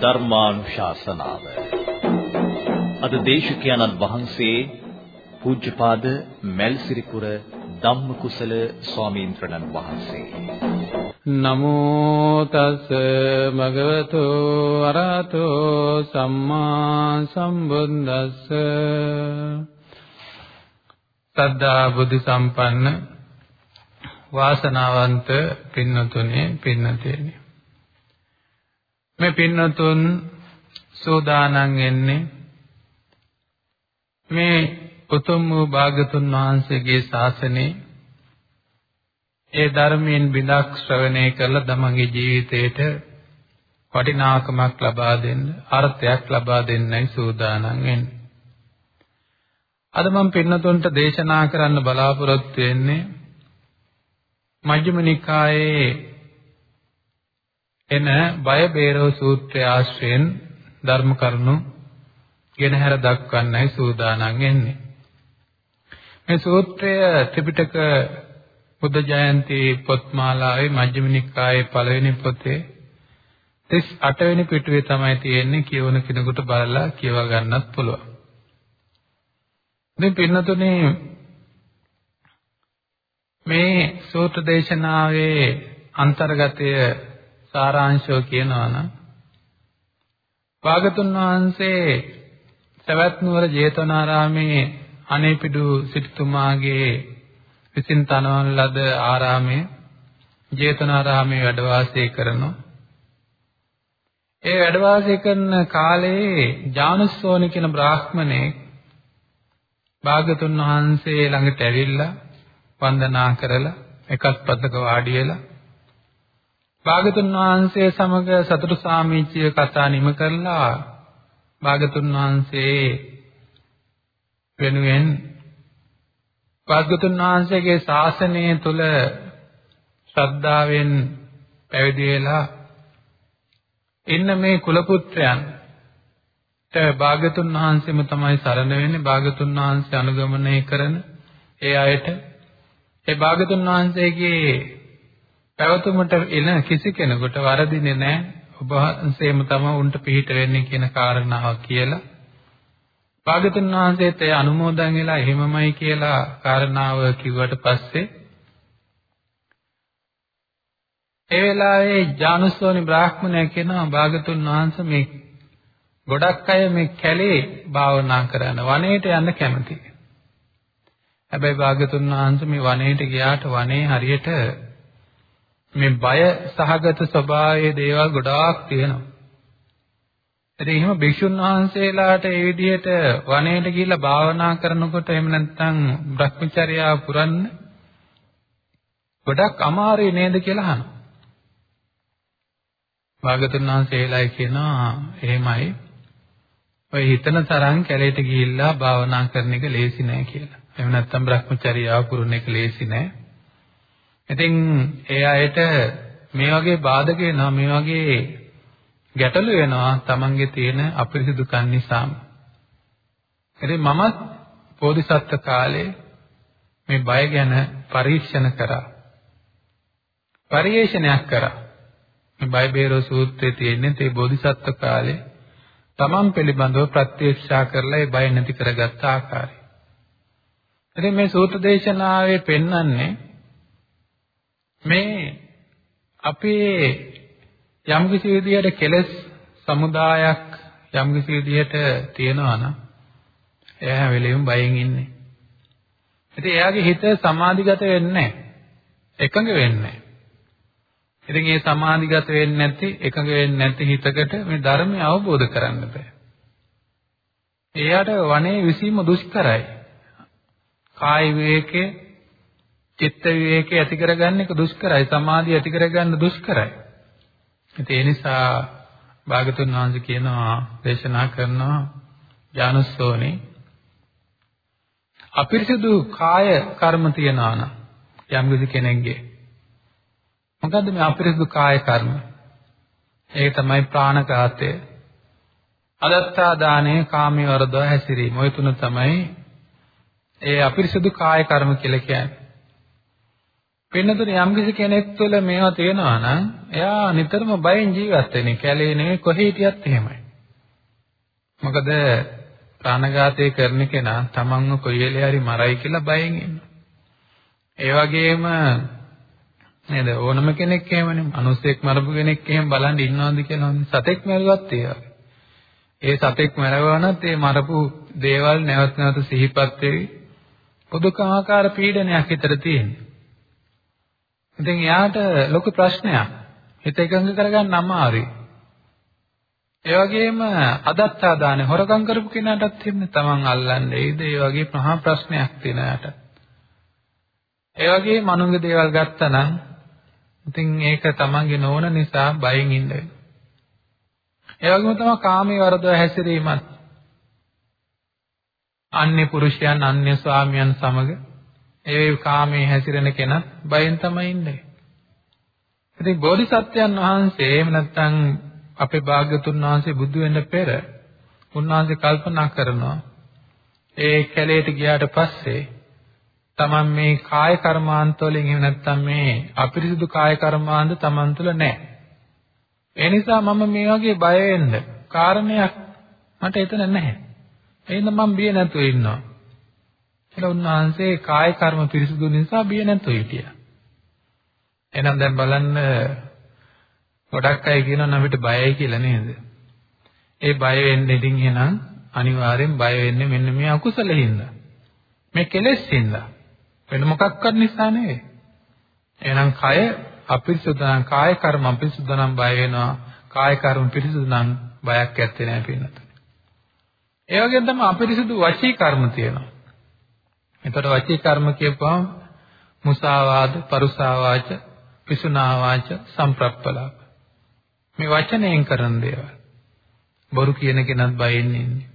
ධර්මානුශාසනාව. අද දේශකයන්න් වහන්සේ පූජ්‍යපාද මල්සිරිපුර ධම්මකුසල ස්වාමීන් වහන්සේ. නමෝ තස් භගවතු අරහතෝ සම්මා සම්බුද්දස්ස. සද්ධා බුද්ධ සම්පන්න වාසනාවන්ත පින්නතුනේ පින්නතේනි මේ පින්නතුන් සෝදානන් එන්නේ මේ උතුම් වූ භාගතුන් වහන්සේගේ ශාසනයේ ඒ ධර්මයෙන් බිඳක් ශ්‍රවණය කරලා තමන්ගේ ජීවිතේට වටිනාකමක් ලබා දෙන්න අර්ථයක් ලබා දෙන්නයි සූදානම් වෙන්නේ. අද මම පින්නතුන්ට දේශනා කරන්න බලාපොරොත්තු වෙන්නේ මජ්ක්‍ධිම නිකායේ එන බය බේරව සූත්‍රය ආශ්‍රයෙන් ධර්ම කරුණු ගෙනහැර දක්වන්නයි සූදානම් වෙන්නේ. මේ සූත්‍රය ත්‍රිපිටක බුද්ධ ජයන්ති පොත්මාලාවේ මජ්ක්‍ධිම නිකායේ පළවෙනි පොතේ 38 වෙනි පිටුවේ තමයි තියෙන්නේ කියවන කෙනෙකුට බලලා කියව ගන්නත් පුළුවන්. ඉතින් පින්නතුනේ මේ සූත්‍ර දේශනාවේ අන්තර්ගතය සාරාංශය කියනවා නම් භාගතුන් වහන්සේ සවැත් නුවර ජේතවනාරාමේ අනේපිඩු සිටුතුමාගේ විසින් තනවන ලද ආරාමයේ ජේතවනාරාමේ වැඩ වාසය කරනවා. ඒ වැඩ වාසය කරන කාලේ ජානුස්සෝනි කියන බ්‍රාහ්මණයෙක් භාගතුන් වහන්සේ ළඟට ඇවිල්ලා වන්දනා කරලා එකත් පදක වාඩි වෙලා භාගතුන් වහන්සේ සමග සතුටු සාමිච්චය කතා නිම කරලා භාගතුන් වහන්සේ වෙනුවෙන් භාගතුන් වහන්සේගේ ශාසනය තුල ශ්‍රද්ධාවෙන් පැවිදි වෙලා ඉන්න මේ කුල පුත්‍රයන් භාගතුන් වහන්සේම තමයි සරණ වෙන්නේ. භාගතුන් වහන්සේ අනුගමනය කරන ඒ අයට ඒ භාගතුන් වහන්සේගේ පැවතුමට එන කිසි කෙනෙකුට වරදින්නේ නැහැ ඔබ වහන්සේම තමයි උන්ට පිහිට වෙන්නේ කියන කාරණාව කියලා භාගතුන් වහන්සේත් ඒ අනුමෝදන් වෙලා එහෙමමයි කියලා කාරණාව කිව්වට පස්සේ ඒ වෙලාවේ ජානුස්සෝනි බ්‍රාහ්මණය කියනවා භාගතුන් වහන්සේ මේ ගොඩක් අය මේ කැලේ භාවනා කරන වනයේට යන්න කැමතියි. හැබැයි භාගතුන් වහන්සේ මේ වනයේට ගියාට වනයේ හරියට මේ බය සහගත ස්වභාවයේ දේවල් ගොඩාක් තියෙනවා. ඉතින් එහෙම භික්ෂුන් වහන්සේලාට ඒ විදිහට වනයේට ගිහිල්ලා භාවනා කරනකොට එහෙම නැත්නම් භ්‍රමචර්යාව පුරන්න ගොඩක් අමාරුයි නේද කියලා අහනවා. භාගතුන් වහන්සේලායි කියනවා එහෙමයි. ඔය හිතන තරම් කැලේට ගිහිල්ලා භාවනා කරන එක ලේසි නෑ කියලා. එහෙම නැත්නම් භ්‍රමචර්යාව පුරන එක ලේසි නෑ. ඉතින් ඒ අයට මේ වගේ බාධක වෙනවා මේ වගේ ගැටලු වෙනවා Tamange තියෙන අපිරිසිදුකම් නිසාම. ඉතින් මමත් බෝධිසත්ව කාලේ මේ බය ගැන පරීක්ෂණ කරා. පරිේශනයක් කරා. මේ බය බේරෝ සූත්‍රයේ තියෙන්නේ තේ බෝධිසත්ව කාලේ තමන් පිළිබඳව ප්‍රත්‍යක්ෂා කරලා ඒ බය නැති කරගත්ත ආකාරය. ඉතින් මේ සූත්‍ර දේශනාවේ පෙන්වන්නේ මේ අපේ යම්කිසි විදියට කෙලස් සමුදායක් යම්කිසි විදියට තියෙනවා නම් එයා හැම වෙලෙම බයෙන් ඉන්නේ. ඉතින් එයාගේ හිත සමාධිගත වෙන්නේ නැහැ. එකඟ වෙන්නේ නැහැ. ඉතින් මේ සමාධිගත වෙන්නේ නැති එකඟ වෙන්නේ නැති හිතකට මේ ධර්මය අවබෝධ කරන්න බෑ. එයාට වනේ විසීම දුෂ්කරයි. කාය විවේකේ චිත්ත විවේකේ ඇති කරගන්න එක දුෂ්කරයි. සමාධිය ඇති කරගන්න දුෂ්කරයි. ඒ නිසා භාගතුන් වහන්සේ කියනවා දේශනා කරනවා ඥානසෝනේ අපිරිසිදු කාය කර්ම තියනවා නම් යම් කෙනෙක්ගේ මොකද්ද මේ අපිරිසිදු කාය කර්ම? ඒක තමයි ප්‍රාණඝාතය. අදත්තා දාණය, කාමී වරදව හැසිරීම. ওই තුන තමයි ඒ අපිරිසිදු කාය කර්ම කියලා කියන්නේ. පින්නතුනේ යම්කිසි කෙනෙක් තුළ මේවා තියෙනවා නම් එයා නිතරම බයෙන් ජීවත් වෙන්නේ. කැලේ නෙවෙයි කොහේ හිටියත් එහෙමයි. මොකද ප්‍රාණඝාතය කරන කෙනා තමන්ව කොයි වෙලේ හරි මරයි කියලා බයෙන් ඉන්නවා. ඒ වගේම නේද ඕනම කෙනෙක් එහෙමනේ මිනිස්සෙක් මරපු කෙනෙක් එහෙම බලන් ඉන්නවද කියලා සතෙක් මරුවත් ඒ වගේ. ඒ සතෙක් මරවනත් ඒ මරපු දේවල් නැවත නැවත සිහිපත් වෙවි. පුදුකාකාර පීඩනයක් හිතට තියෙනවා. ඉතින් එයාට ලොකු ප්‍රශ්නයක්. හිත එකඟ කරගන්න අමාරුයි. ඒ වගේම අදත්තා දානේ හොරකම් කරපු කෙනාටත් එන්නේ තමන් අල්ලන්නේ ඒද ඒ වගේ මහා ප්‍රශ්නයක් තියෙන යාට. ඒ වගේම අනුන්ගේ දේවල් ගත්තා නම් ඉතින් ඒක තමන්ගේ නොවන නිසා බයෙන් ඉන්න වෙනවා. ඒ වගේම තමයි කාමයේ වරදව හැසිරීමත් අන්‍ය පුරුෂයන් අන්‍ය ස්වාමියන් සමග ඒ කාමයේ හැසිරෙන කෙනා බයෙන් තමයි ඉන්නේ. ඉතින් බෝධිසත්වයන් වහන්සේ එහෙම නැත්නම් අපේ භාග්‍යතුන් වහන්සේ බුදු වෙන්න පෙර උන්වහන්සේ කල්පනා කරනවා ඒ කැලේට ගියාට පස්සේ තමන් මේ කාය කර්මාන්ත වලින් එහෙම නැත්නම් මේ අපිරිසුදු කාය කර්මාන්ත තමන් තුළ නැහැ. ඒ නිසා මම මේ වගේ බය වෙන්න කාරණයක් මට එතන නැහැ. එහෙනම් මම බිය නැතුව ඉන්නවා. කියලා උන්වහන්සේ කාය කර්ම පිරිසුදු නිසා බිය නැතුව හිටියා. එහෙනම් දැන් බලන්න ගොඩක් අය කියනවා අපිට බයයි කියලා නේද? ඒ බය වෙන්නේ ඉතින් එහෙනම් අනිවාර්යෙන් බය වෙන්නේ මෙන්න මේ අකුසල හින්දා. මේ කෙලෙස් හින්දා. වෙන මොකක්වත් නිසා නෙවෙයි. එහෙනම් කය අපිරිසුදු නම් කාය කර්ම අපිරිසුදු නම් බය වෙනවා. කාය කර්ම පිරිසුදු නම් බයක් ඇත්තේ නැහැ පින්නත. ඒ වගේම තමයි අපිරිසුදු වචී කර්ම තියෙනවා. එතකොට වචී කර්ම කියපුවම මුසාවාද, පරුසාවාච, පිසුනාවාච, සම්ප්‍රප්පලාප. මේ වචනයෙන් කරන දේවල්. බොරු කියන කෙනත් බයෙන් ඉන්නේ.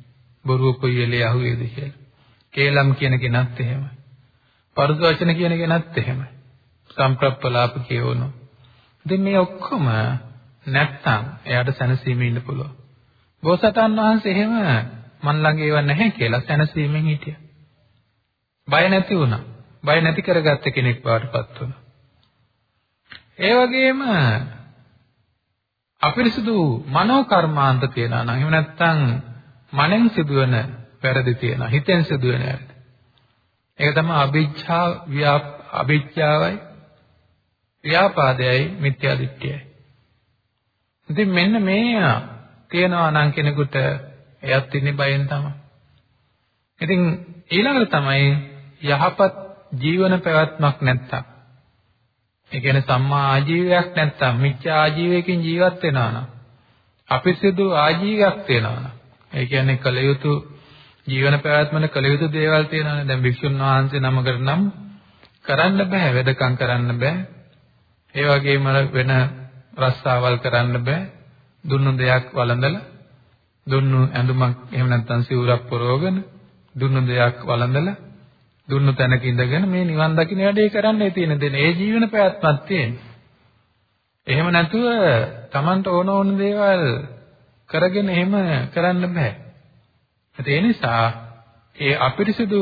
බොරුව කොයි වෙලේ අහුවේද කියලා. කේලම් කියන කෙනත් එහෙමයි. පරුස වචන කියන කෙනත් එහෙමයි. සම්ප්‍රප්පලාප කියවනවා. ඉතින් මේ ඔක්කොම නැත්තම් එයාට සැනසීමේ ඉන්න පුළුවන්. බෝසතාන් වහන්සේ එහෙම මන් ළඟ ඒව නැහැ කියලා සැනසීමෙන් හිටියා. බය නැති වුණා. බය නැති කරගත්ත කෙනෙක් බවටපත් වුණා. ඒ වගේම අපිරිසුදු මනෝ කර්මාන්ත තියනවා නම් එහෙම නැත්නම් මනෙන් සිදුවන වැරදි තියනවා හිතෙන් සිදුවෙන වැරදි. ඒක තමයි අභිච්ඡා ව්‍යාප අභිච්ඡාවයි ව්‍යාපාදයයි මිත්‍යා දිට්ඨියයි. ඉතින් මෙන්න මේ තියනවා නම් කෙනෙකුට එයත් ඉන්නේ බයෙන් තමයි. ඉතින් ඊළඟට තමයි යහපත් ජීවන පැවැත්මක් නැත්තම්. ඒ කියන්නේ සම්මා ආජීවයක් නැත්තම් මිච්ඡා ආජීවයකින් ජීවත් වෙනවා නම් අපිරිසිදු ආජීවයක් තියෙනවා නම්. ඒ කියන්නේ කල යුතු ජීවන පැවැත්මන කල යුතු දේවල් තියෙනවානේ. දැන් භික්ෂුන් වහන්සේ නමකට නම් කරන්න බෑ වෙදකම් කරන්න බෑ. ඒ වගේම වෙන රස්සාවල් කරන්න බෑ. දුන්නු දෙයක් වළඳලා දුන්නු ඇඳුමක් එහෙම නැත්නම් සිවුරක් පොරවගෙන දුන්නු දෙයක් වළඳලා දුන්නු තැනක ඉඳගෙන මේ නිවන් දකින්න වැඩේ කරන්නයි තියෙන දෙන. ඒ ජීවන පැවැත්මක් තියෙන. එහෙම නැතුව Tamanට ඕන ඕන දේවල් කරගෙන එහෙම කරන්න බෑ. ඒ නිසා ඒ අපිරිසිදු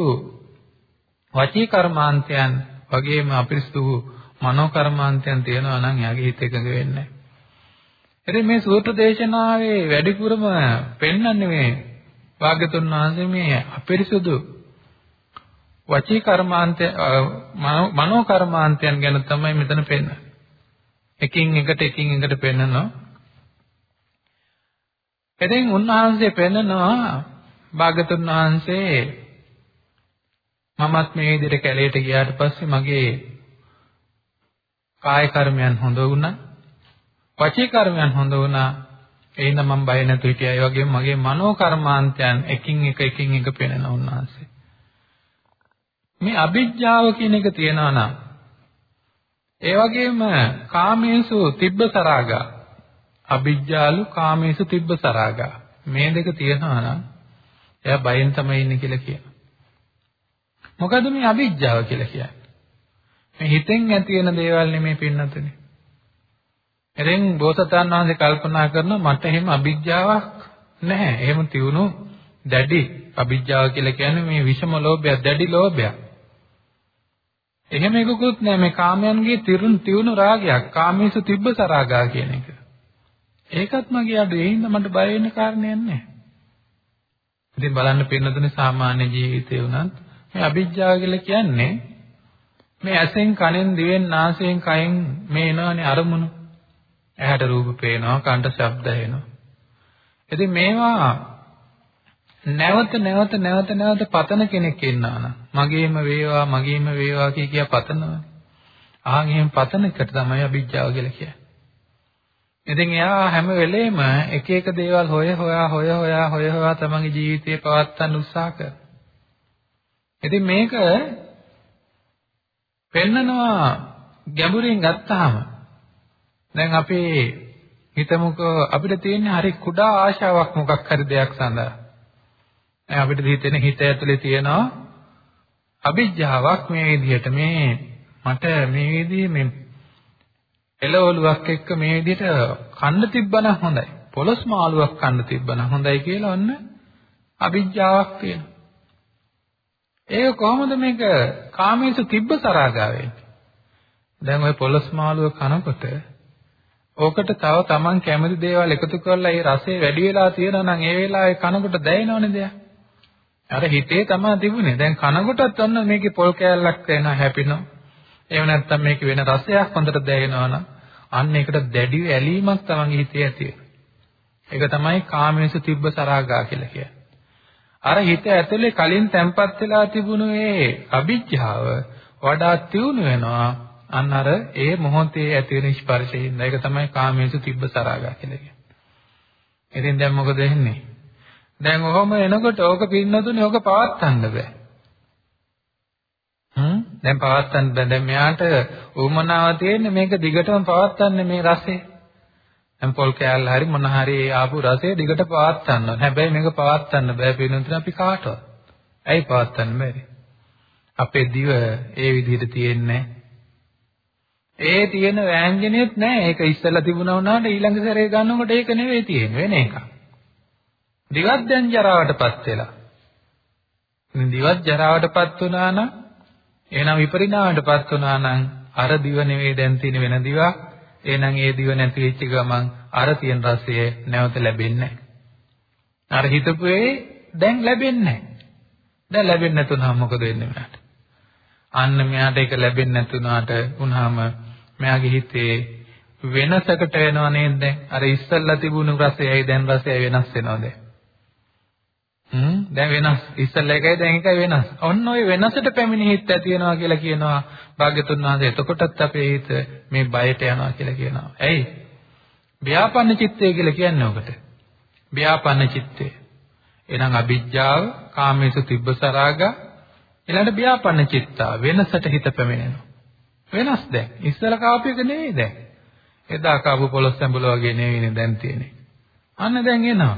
වචී කර්මාන්තයන් වගේම අපිරිසිදු මනෝ කර්මාන්තයන් තියෙනවා නම් එයාගේ හිත එකඟ වෙන්නේ නැහැ. මේ සූත්‍ර දේශනාවේ වැඩිපුරම පෙන්වන්නේ මේ වාග්යතුන් වහන්සේ මේ අපිරිසුදු වචී කර්මාන්තය මනෝ කර්මාන්තයන් ගැන තමයි මෙතන පෙන්නන්නේ. එකින් එකට එකින් එකට පෙන්නනවා. එදින් උන්වහන්සේ පෙන්නනවා භාගතුන් වහන්සේ මමත් මේ විදිහට කැලේට ගියාට පස්සේ මගේ කාය කර්මයන් හොඳ වුණා. වචී කර්මයන් හොඳ වුණා. එහෙනම් මම බය නැතු හිටියා. ඒ වගේම මගේ මනෝ කර්මාන්තයන් එකින් එක එකින් එක පෙනෙන උන්වහන්සේ. මේ අභිජ්ජාව කියන එක තියනවා නම් ඒ වගේම කාමේසු තිබ්බසරාගා අභිජ්ජාලු කාමේසු තිබ්බසරාගා මේ දෙක තියනවා නම් එයා බයෙන් තමයි ඉන්නේ කියලා කියනවා. මොකද මේ අභිජ්ජාව කියලා කියන්නේ? මේ හිතෙන් ඇති වෙන දේවල් නෙමෙයි පින්නතුනේ. එරෙන් බෝසතාණන් වහන්සේ කල්පනා කරනවා මට එහෙම අභිජ්ජාවක් නැහැ. එහෙම තියුණු දැඩි අභිජ්ජාව කියලා කියන්නේ මේ විෂම ලෝභයක්, දැඩි ලෝභයක්. එහෙම එකකුත් නෑ මේ කාමයන්ගේ තිරුන් තියුණු රාගයක් කාමීසු තිබ්බසරාගා කියන එක. ඒකත් මගේ අඩු. ඒ හින්දා මට බය වෙන්න කාරණයක් නෑ. ඉතින් බලන්න පින්නතුනේ සාමාන්‍ය ජීවිතේ වුණත් මේ අභිජ්ජාව කියලා කියන්නේ මේ ඇසෙන් කනෙන් දිවෙන් නාසයෙන් කයෙන් මේ එනවනේ අරමුණු. ඇහැට රූප පේනවා, කනට ශබ්ද ඇහෙනවා. ඉතින් මේවා නැවත නැවත නැවත නැවත පතන කෙනෙක් ඉන්නා නම් මගේම වේවා මගේම වේවා කිය කිය පතනවා. ආන් එහෙම පතන එකට තමයි අභිජ්ජාව කියලා කියන්නේ. ඉතින් එයා හැම වෙලේම එක එක දේවල් හොය හොයා හොය හොයා හොය හොයා තමන්ගේ ජීවිතේ පවත්වන්න උත්සාහ කරනවා. ඉතින් මේක පෙන්නනවා ගැඹුරින් ගත්තාම දැන් අපි හිතමුකෝ අපිට තියෙන හරි කුඩා ආශාවක් මොකක් හරි දෙයක් සඳහා. දැන් අපිට හිතෙන හිත ඇතුලේ තියෙනවා අභිජ්ජාවක් මේ විදිහට මේ මට මේ විදිහේ මේ එළවලුවක් එක්ක මේ විදිහට කන්න තිබ්බනම් හොඳයි. පොලොස් මාළුවක් කන්න තිබ්බනම් හොඳයි කියලා ඔන්න අභිජ්ජාවක් තියෙනවා. ඒක කොහොමද මේක කාමීසු තිබ්බ සරාගාවේ? දැන් ওই පොලොස් මාළුව කනකොට ඕකට තව Taman කැමති දේවල් එකතු කරලා ඒ රසය වැඩි වෙලා තියෙනවා නම් ඒ වෙලාවේ කනකොට දැනෙනවනේ දෙයක්. අර හිතේ තමයි තිබුණේ. දැන් කනකොටත් ඔන්න මේකේ පොල් කෑල්ලක් වෙනවා හැපිනවා. එහෙම නැත්නම් මේක වෙන රසයක් හොඳට දැනෙනවා නම් අන්න ඒකට දැඩි ඇලීමක් තමන්ගේ හිතේ ඇති ඒක තමයි කාමේසු තිබ්බ සරාගා කියලා කියන්නේ. අර හිත ඇතුලේ කලින් තැම්පත් වෙලා තිබුණු ඒ අභිජ්ජාව වඩා තියුණු වෙනවා. අන්න අර ඒ මොහොතේ ඇති වෙන ස්පර්ශයෙන්. ඒක තමයි කාමේසු තිබ්බ සරාගා කියලා කියන්නේ. ඉතින් දැන් මොකද වෙන්නේ? දැන් ඔහොම එනකොට ඕක පින්නතුනේ ඕක පවත්තන්න බෑ. හ්ම් දැන් පවත්තන්න බෑ. දැන් මෙයාට උමනාව තියෙන්නේ මේක දිගටම පවත්තන්න මේ රසේ. දැන් පොල් කෑල්ල හරි මොන හරි ආපු රසය දිගට පවත්තන්න ඕන. හැබැයි මේක පවත්තන්න බෑ පින්නතුනේ අපි කාටවත්. ඇයි පවත්තන්න බැරි? අපේ දිව ඒ විදිහට තියෙන්නේ ඒ තියෙන ව්‍යංජනෙත් නෑ. ඒක ඉස්සෙල්ලා තිබුණා වුණාට ඊළඟ සැරේ ගන්නකොට ඒක නෙවෙයි තියෙන්නේ වෙන එකක්. දිවත් දැන් ජරාවටපත් වෙලා. දිවත් ජරාවටපත් වුණා නම් එහෙනම් විපරිණාමයටපත් වුණා නම් අර දිව නෙවෙයි දැන් තියෙන වෙන දිවක්. එහෙනම් ඒ දිව නැති වෙච්ච ගමන් අර තියෙන රසය නැවත ලැබෙන්නේ අර හිතපු ඒ දැන් ලැබෙන්නේ දැන් ලැබෙන්නේ නැතුනහම මොකද වෙන්නේ මෙයාට? අන්න මෙයාට ඒක ලැබෙන්නේ නැතුනාට උනහම මෙයාගේ හිතේ වෙනසකට වෙනව නේද දැන්? අර ඉස්සල්ලා තිබුණු රසයයි දැන් රසය වෙනස් වෙනවද? හ්ම් දැන් වෙනස් ඉස්සල්ලා එකයි දැන් එකයි වෙනස්. ඔන්න ඔය වෙනසට පැමිණි හිත ඇති වෙනවා කියලා කියනවා භාග්‍යතුන් වහන්සේ. එතකොටත් අපේ හිත මේ බයට යනවා කියලා කියනවා. ඇයි? ව්‍යාපන්න චිත්තය කියලා කියන්නේ ඔකට. ව්‍යාපන්න චිත්තය. එහෙනම් අභිජ්ජාව, කාමේසු තිබ්බසරාග ඊළඟට ව්‍යාපන්න චිත්තා වෙනසට හිත පැමිණෙනවා. වෙනස් දැන්. ඉස්සලා කාපු එක නෙවෙයි දැන්. එදා කාපු පොලොස් සම්බුල වගේ නෙවෙයිනේ දැන් තියෙන්නේ. අන්න දැන් එනවා.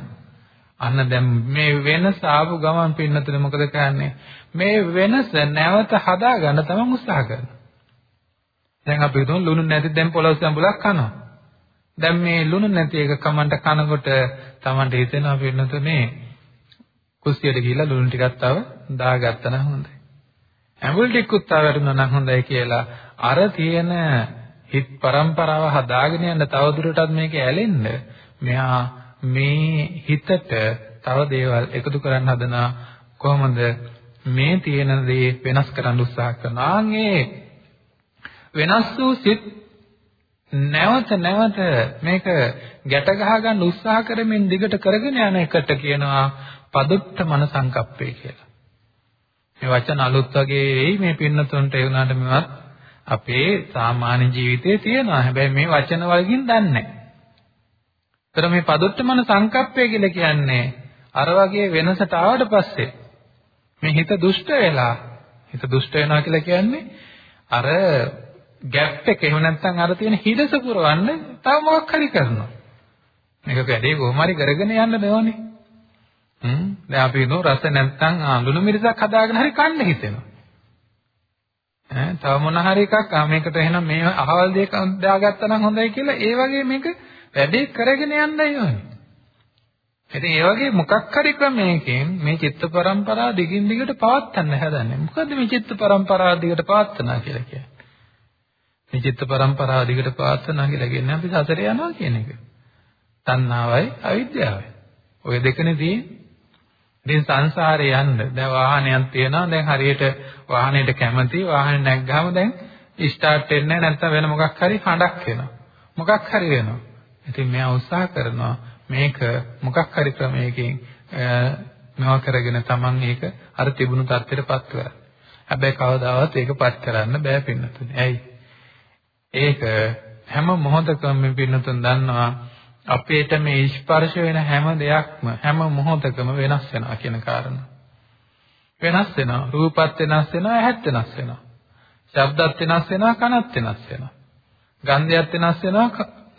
අන්න දැන් මේ වෙනස ආපු ගමන් පින්නතුනේ මොකද කරන්නේ? මේ වෙනස නැවත හදාගන්න තමන් උත්සාහ කරනවා. දැන් අපි හිතමු ලුණු නැති දැන් පොළොස් සම්බුලක් කනවා. දැන් මේ ලුණු නැති එක කමන්ට කනකොට තමන්ට හිතෙනවා පින්නතුනේ කුස්සියට ගිහිල්ලා ලුණු ටිකක් තව දාගත්තා නම් හොඳයි. ඇඹුල් ටිකකුත් තව වැටුණා නම් හොඳයි කියලා අර තියෙන හිත් પરම්පරාව හදාගෙන යන්න තවදුරටත් මේක ඇලෙන්න මෙහා මේ හිතට තව දේවල් එකතු කරන්න හදනා කොහොමද මේ තියෙන දේ වෙනස් කරන්න උත්සාහ කරනවා. ආන්ගේ වෙනස් වූ සිත් නැවත නැවත මේක ගැට ගහ ගන්න උත්සාහ කරමින් දිගට කරගෙන යන එකට කියනවා පදුට්ට මන සංකප්පේ කියලා. මේ වචන අලුත් වගේ එයි මේ පින්නතුන්ට ඒ වුණාට මේවත් අපේ සාමාන්‍ය ජීවිතේ තියෙනවා. හැබැයි මේ වචන වලකින් දන්නේ නැහැ. ඒතර මේ පදුට්ටමන සංකප්පය කියලා කියන්නේ අර වගේ වෙනසට ආවට පස්සේ මේ හිත දුෂ්ට වෙලා හිත දුෂ්ට වෙනවා කියලා කියන්නේ අර ગેප් එක එහෙම නැත්නම් අර තියෙන හිදස පුරවන්න තව මොකක් හරි කරනවා. මේක වැඩේ කොහොම හරි කරගෙන යන්න ඕනේ. හ්ම් දැන් අපි නෝ රස නැත්නම් අඳුණු මිරිසක් හදාගෙන හරි කන්න හිතෙනවා. ඈ තව මොන හරි එකක් මේකට එහෙනම් මේ අහවල් දෙයක් දාගත්තා නම් හොඳයි කියලා ඒ වගේ මේක වැඩේ කරගෙන යන්නයි ඕනේ. ඉතින් ඒ වගේ මොකක් හරි ක්‍රමයකින් මේ චිත්ත පරම්පරාව දිගින් දිගට පවත්වන්න හදන්නේ. මොකද්ද මේ චිත්ත පරම්පරාව දිගට පවත්වනවා කියලා කියන්නේ? මේ චිත්ත පරම්පරාව දිගට පවත්වනවා කියලා කියන්නේ අපි සසර යනවා කියන එක. තණ්හාවයි අවිද්‍යාවයි. ওই දෙකනේ තියෙන්නේ. ඉතින් සංසාරේ යන්න දැන් වාහනයක් තියෙනවා දැන් හරියට වාහනේට කැමති වාහනේ නැග්ගාම දැන් ස්ටාර්ට් වෙන්නේ නැත්නම් වෙන මොකක් හරි හඬක් එනවා මොකක් හරි වෙනවා ඉතින් මෙයා උත්සාහ කරනවා මේක මොකක් හරි ක්‍රමයකින් මේවා කරගෙන Taman ඒක අර තිබුණු තත්ත්වයටපත් කරගන්න. හැබැයි කවදාවත් ඒකපත් කරන්න බෑ පින්නතුනේ. ඇයි? ඒක හැම මොහොතකම මේ පින්නතුන් දන්නවා අපේට මේ ස්පර්ශ වෙන හැම දෙයක්ම හැම මොහොතකම වෙනස් වෙනවා කියන කාරණා. වෙනස් වෙනවා. රූපත් වෙනස් වෙනවා, ඇහත් වෙනස් වෙනවා. ශබ්දත් වෙනස් වෙනවා, කනත් වෙනස් වෙනවා. ගන්ධයත් වෙනස් වෙනවා,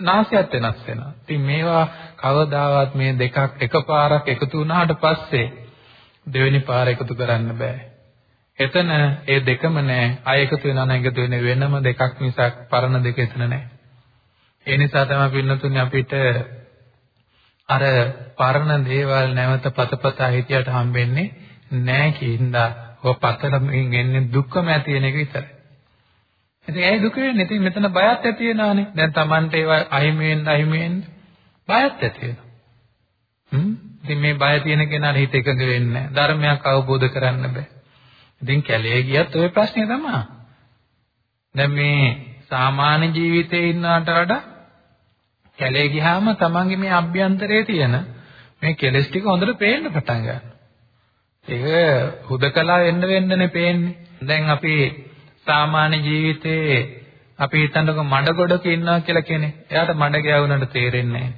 නාසයත් වෙනස් වෙනවා. ඉතින් මේවා කවදාවත් මේ දෙකක් එකපාරක් එකතු වුණාට පස්සේ දෙවෙනි පාර එකතු කරන්න බෑ. එතන ඒ දෙකම නෑ. ආය එකතු වෙනා නම් එකතු වෙන්නේ වෙනම දෙකක් මිසක් පරණ දෙක එතන නෑ. ඒ නිසා තමයි පින්නතුනේ අපිට අර පරණ දේවල් නැවත පතපතා හිතියට හම්බෙන්නේ නැහැ කියනදා ඔය පතරමින් එන්නේ දුක්කම ඇති වෙන එක විතරයි. ඉතින් ඒ දුක වෙන්නේ ඉතින් මෙතන බයත් ඇති වෙනානේ. දැන් Tamante ඒවා අහිමි වෙන්න අහිමි වෙන්න බයත් ඇති වෙනවා. හ්ම් ඉතින් මේ බය තියෙන කෙනාට හිත එකඟ වෙන්නේ නැහැ. ධර්මයක් අවබෝධ කරන්න බෑ. ඉතින් කැලේ ගියත් ওই ප්‍රශ්නේ තමයි. දැන් මේ සාමාන්‍ය ජීවිතේ ඉන්නාට වඩා කැලේ ගියාම තමන්ගේ මේ අභ්‍යන්තරයේ තියෙන මේ කෙලස් ටික හොඳට පේන්න පටන් ගන්නවා. ඒක හුදකලා වෙන්න වෙන්නනේ පේන්නේ. දැන් අපි සාමාන්‍ය ජීවිතේ අපි හිතන්නකො මඩ ගොඩක ඉන්නවා කියලා කෙනෙක්. එයාට මඩ ගෑවුනට තේරෙන්නේ නැහැ.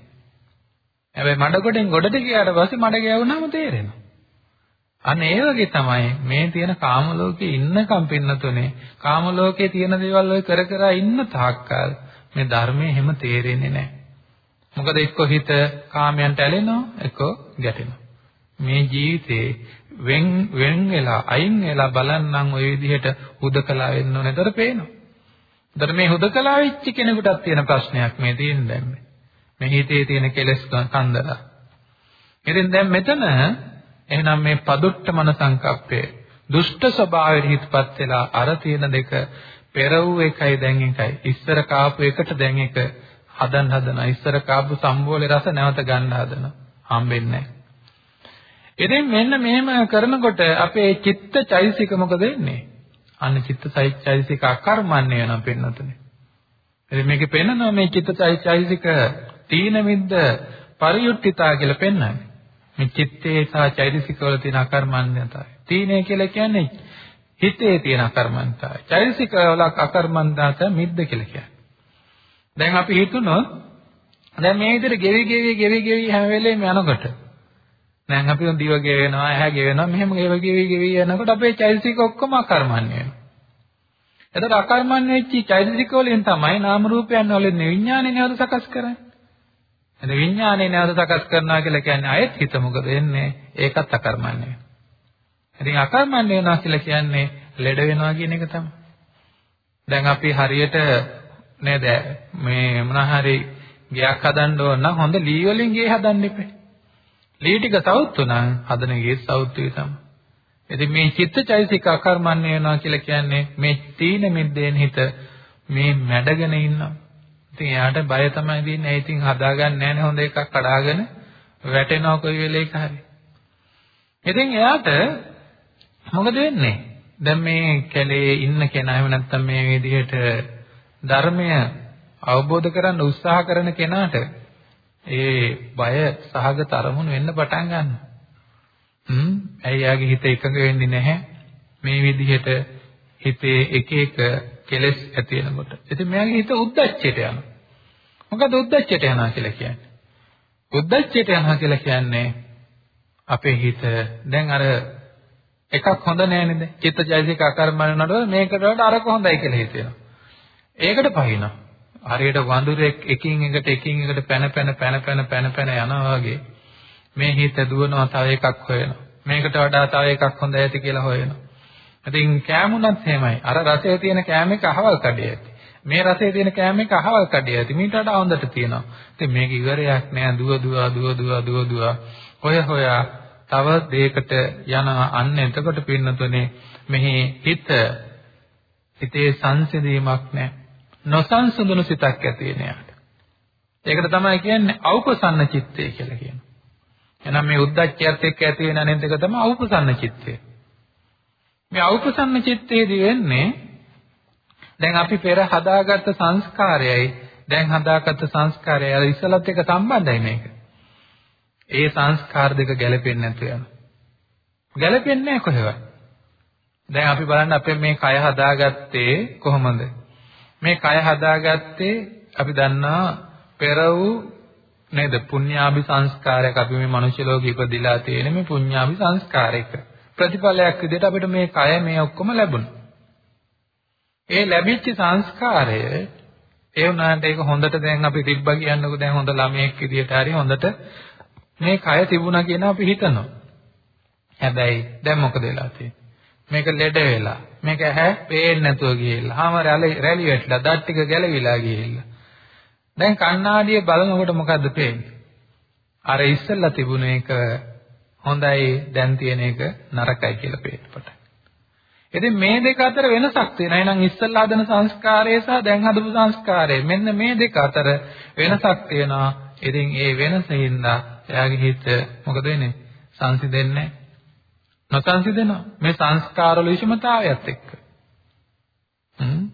හැබැයි මඩ ගොඩෙන් ගොඩට ගියාට පස්සේ මඩ ගෑවුනම තේරෙනවා. අන්න ඒ වගේ තමයි මේ තියෙන කාම ලෝකේ ඉන්නකම් පින්නතුනේ කාම ලෝකේ තියෙන දේවල් ඔය කර කර ඉන්න තාක්කල් මේ ධර්මයේ හැම තේරෙන්නේ නැහැ. මොකද එක්ක හිත කාමයන්ට ඇලෙනවා එක්ක ගැටෙනවා. මේ ජීවිතේ වෙන් වෙන් වෙලා අයින් වෙලා බලන්නම් ওই විදිහට හුදකලා වෙන්න ඕනේතර පේනවා. ඒතර මේ හුදකලා වෙච්ච කෙනෙකුටත් තියෙන ප්‍රශ්නයක් මේ තියෙන දැන් මේ. මේ හිතේ තියෙන කෙලෙස් කන්දරා. ඉතින් දැන් මෙතන එහෙනම් මේ පදුට්ටමන සංකප්පය දුෂ්ට ස්වභාවයට හිතපත් වෙලා අර තියෙන දෙක පෙර වූ එකයි දැන් එකයි. ඉස්සර කාපු එකට දැන් එක හදන්න හදනවා. ඉස්සර කාපු සම්බෝලේ රස නැවත ගන්න හදනවා. හම්බෙන්නේ නැහැ. ඉතින් මෙන්න මෙහෙම කරනකොට අපේ චිත්ත චෛසික මොකද වෙන්නේ? අන්න චිත්ත චෛසික අකර්මණ්‍ය වෙනවා පෙන්නතුනේ. ඉතින් මේකේ පෙන්නනවා මේ චිත්ත චෛසික තීන මිද්ද පරියුක්තිතා කියලා පෙන්නන්නේ. මේ චිත්තේ සහ චෛතසික වල තියෙන අකර්මණ්‍යතාවය. තීනය කියලා කියන්නේ හිතේ තියෙන අකර්මණ්‍යතාවය. චෛතසික වල අකර්මණ්‍යතාවය මිද්ද කියලා කියන්නේ. දැන් අපි හිතනොත් දැන් මේ විදිහට ගෙවි ගෙවි ගෙවි ගෙවි හැම වෙලේම යනකොට දැන් අපි දිව ගෙවෙනවා ඇහැ ගෙවෙනවා මෙහෙම ගෙවි ගෙවි ගෙවි යනකොට අපේ චෛතසික ඔක්කොම අකර්මණ්‍ය වෙනවා. එතකොට අකර්මණ්‍ය වෙච්ච චෛතසික වලින් තමයි නාම රූපයන් වලින් විඥානේ නැවත සකස් කරන්නේ. එතන විඥානේ නැවත සකස් කරනවා කියලා කියන්නේ අයත් හිත මොකද වෙන්නේ? ඒකත් අකර්මණ්‍ය වෙනවා. ඉතින් අකර්මණ්‍ය වෙනවා කියලා කියන්නේ ලෙඩ වෙනවා කියන එක තමයි. දැන් අපි හරියට නේද මේ මොනවා හරි ගයක් හදන්න ඕන නම් හොඳ ලී වලින් ගේ හදන්න ඉපේ. ලී ටික සවුත්තු නම් හදන ගේ සවුත්තු තමයි. ඉතින් මේ චිත්තචෛසික අකර්මණ්‍ය වෙනවා කියලා කියන්නේ මේ තීන මිද්දෙන් හිත මේ මැඩගෙන ඉන්නවා. ඉතින් එයාට බය තමයි දෙන්නේ. ඒ ඉතින් හදාගන්න නැහැ හොඳ එකක් කඩාගෙන වැටෙනවා කොයි වෙලේක හරි. ඉතින් එයාට මොකද වෙන්නේ? දැන් මේ කැලේ ඉන්න කෙනා එහෙම නැත්නම් මේ විදිහට ධර්මය අවබෝධ කරගන්න උත්සාහ කරන කෙනාට ඒ බය සහගත අරමුණු වෙන්න පටන් ගන්නවා. හ්ම් ඇයි යාගේ හිත එකඟ වෙන්නේ නැහැ මේ විදිහට හිතේ එක එක කෙලෙස් ඇති වෙනකොට. ඉතින් මෙයාගේ හිත උද්දච්චයට යනවා. මොකද උද්දච්චයට යනවා කියලා කියන්නේ? උද්දච්චයට යනවා කියලා කියන්නේ අපේ හිත දැන් අර එකක් හොඳ නෑ නේද? චිත්තජයසික අකර්මණ නඩව මේකට වඩා අරක හොඳයි කියලා හිතෙනවා. ඒකට පහිනවා. හරියට වඳුරෙක් එකින් එකට එකින් එකට පැන පැන පැන පැන පැන පැන යනවා වගේ මේ හිත දුවනවා තව එකක් හොයනවා. මේකට වඩා තව එකක් හොඳ ඇති කියලා හොයනවා. ඉතින් කෑමුණත් එහෙමයි. අර රසයේ තියෙන කෑම එක අහවල් කඩේ ඇති. මේ රසයේ තියෙන කෑම එක අහවල් කඩේ ඇති. මීට වඩා හොඳට තියෙනවා. ඉතින් මේක ඉවරයක් නෑ. දුව දුව දුව දුව දුව දුව හොය හොයා තව දෙයකට යනවා අන්න එතකොට පින්නතුනේ මෙහි හිත හිතේ සංසිඳීමක් නැහැ. නොසන්සුඳුණු සිතක් ඇති වෙන යාට. ඒකට තමයි කියන්නේ අවපසන්න චිත්තය කියලා කියනවා. එහෙනම් මේ උද්දච්චයත් එක්ක ඇති වෙන අනෙත් එක තමයි අවපසන්න චිත්තය. මේ අවපසන්න චිත්තයේදී වෙන්නේ දැන් අපි පෙර හදාගත්ත සංස්කාරයයි දැන් හදාගත්ත සංස්කාරයයි අර ඉස්සලත් එක්ක සම්බන්ධයි මේක. ඒ සංස්කාර දෙක ගැලපෙන්නේ නැතු යනවා. ගැලපෙන්නේ නැහැ කොහෙවත්. දැන් අපි බලන්න අපේ මේ කය හදාගත්තේ කොහොමද? මේ කය හදාගත්තේ අපි දන්නා පෙර වූ නේද පුඤ්ඤාභි සංස්කාරයක් අපි මේ මනුෂ්‍ය ලෝකෙ ඉපදිලා තියෙන මේ පුඤ්ඤාභි සංස්කාරයක ප්‍රතිඵලයක් විදිහට අපිට මේ කය මේ ඔක්කොම ලැබුණා. ඒ ලැබිච්ච සංස්කාරය ඒ වුණාට ඒක හොඳට දැන් අපි තිබ්බා කියන්නකෝ දැන් හොඳ ළමයෙක් විදිහට හරි හොඳට මේ කය තිබුණා කියන අපි හිතනවා. හැබැයි දැන් මොකද වෙලා තියෙන්නේ? මේක ලෙඩ වෙලා. මේක ඇහැ පේන්නේ නැතුව ගිහිල්ලා. හාම රැලි රැලි වැටලා දත් ටික ගැලවිලා ගිහිල්ලා. දැන් කණ්ණාඩියේ බලනකොට මොකද්ද පේන්නේ? අර ඉස්සෙල්ලා තිබුණ එක හොඳයි දැන් තියෙන එක නරකයි කියලා පේන්න පටන් ඉතින් මේ දෙක අතර වෙනසක් තියෙනවා. එහෙනම් ඉස්සෙල්ලා හදන සංස්කාරය සහ දැන් හදපු සංස්කාරය මෙන්න මේ දෙක අතර වෙනසක් තියෙනවා. ඉතින් ඒ වෙනසින්ද එයාගේ හිත මොකද වෙන්නේ? සංසිඳෙන්නේ නොසංසිඳෙනවා. මේ සංස්කාරවල විෂමතාවයත් එක්ක.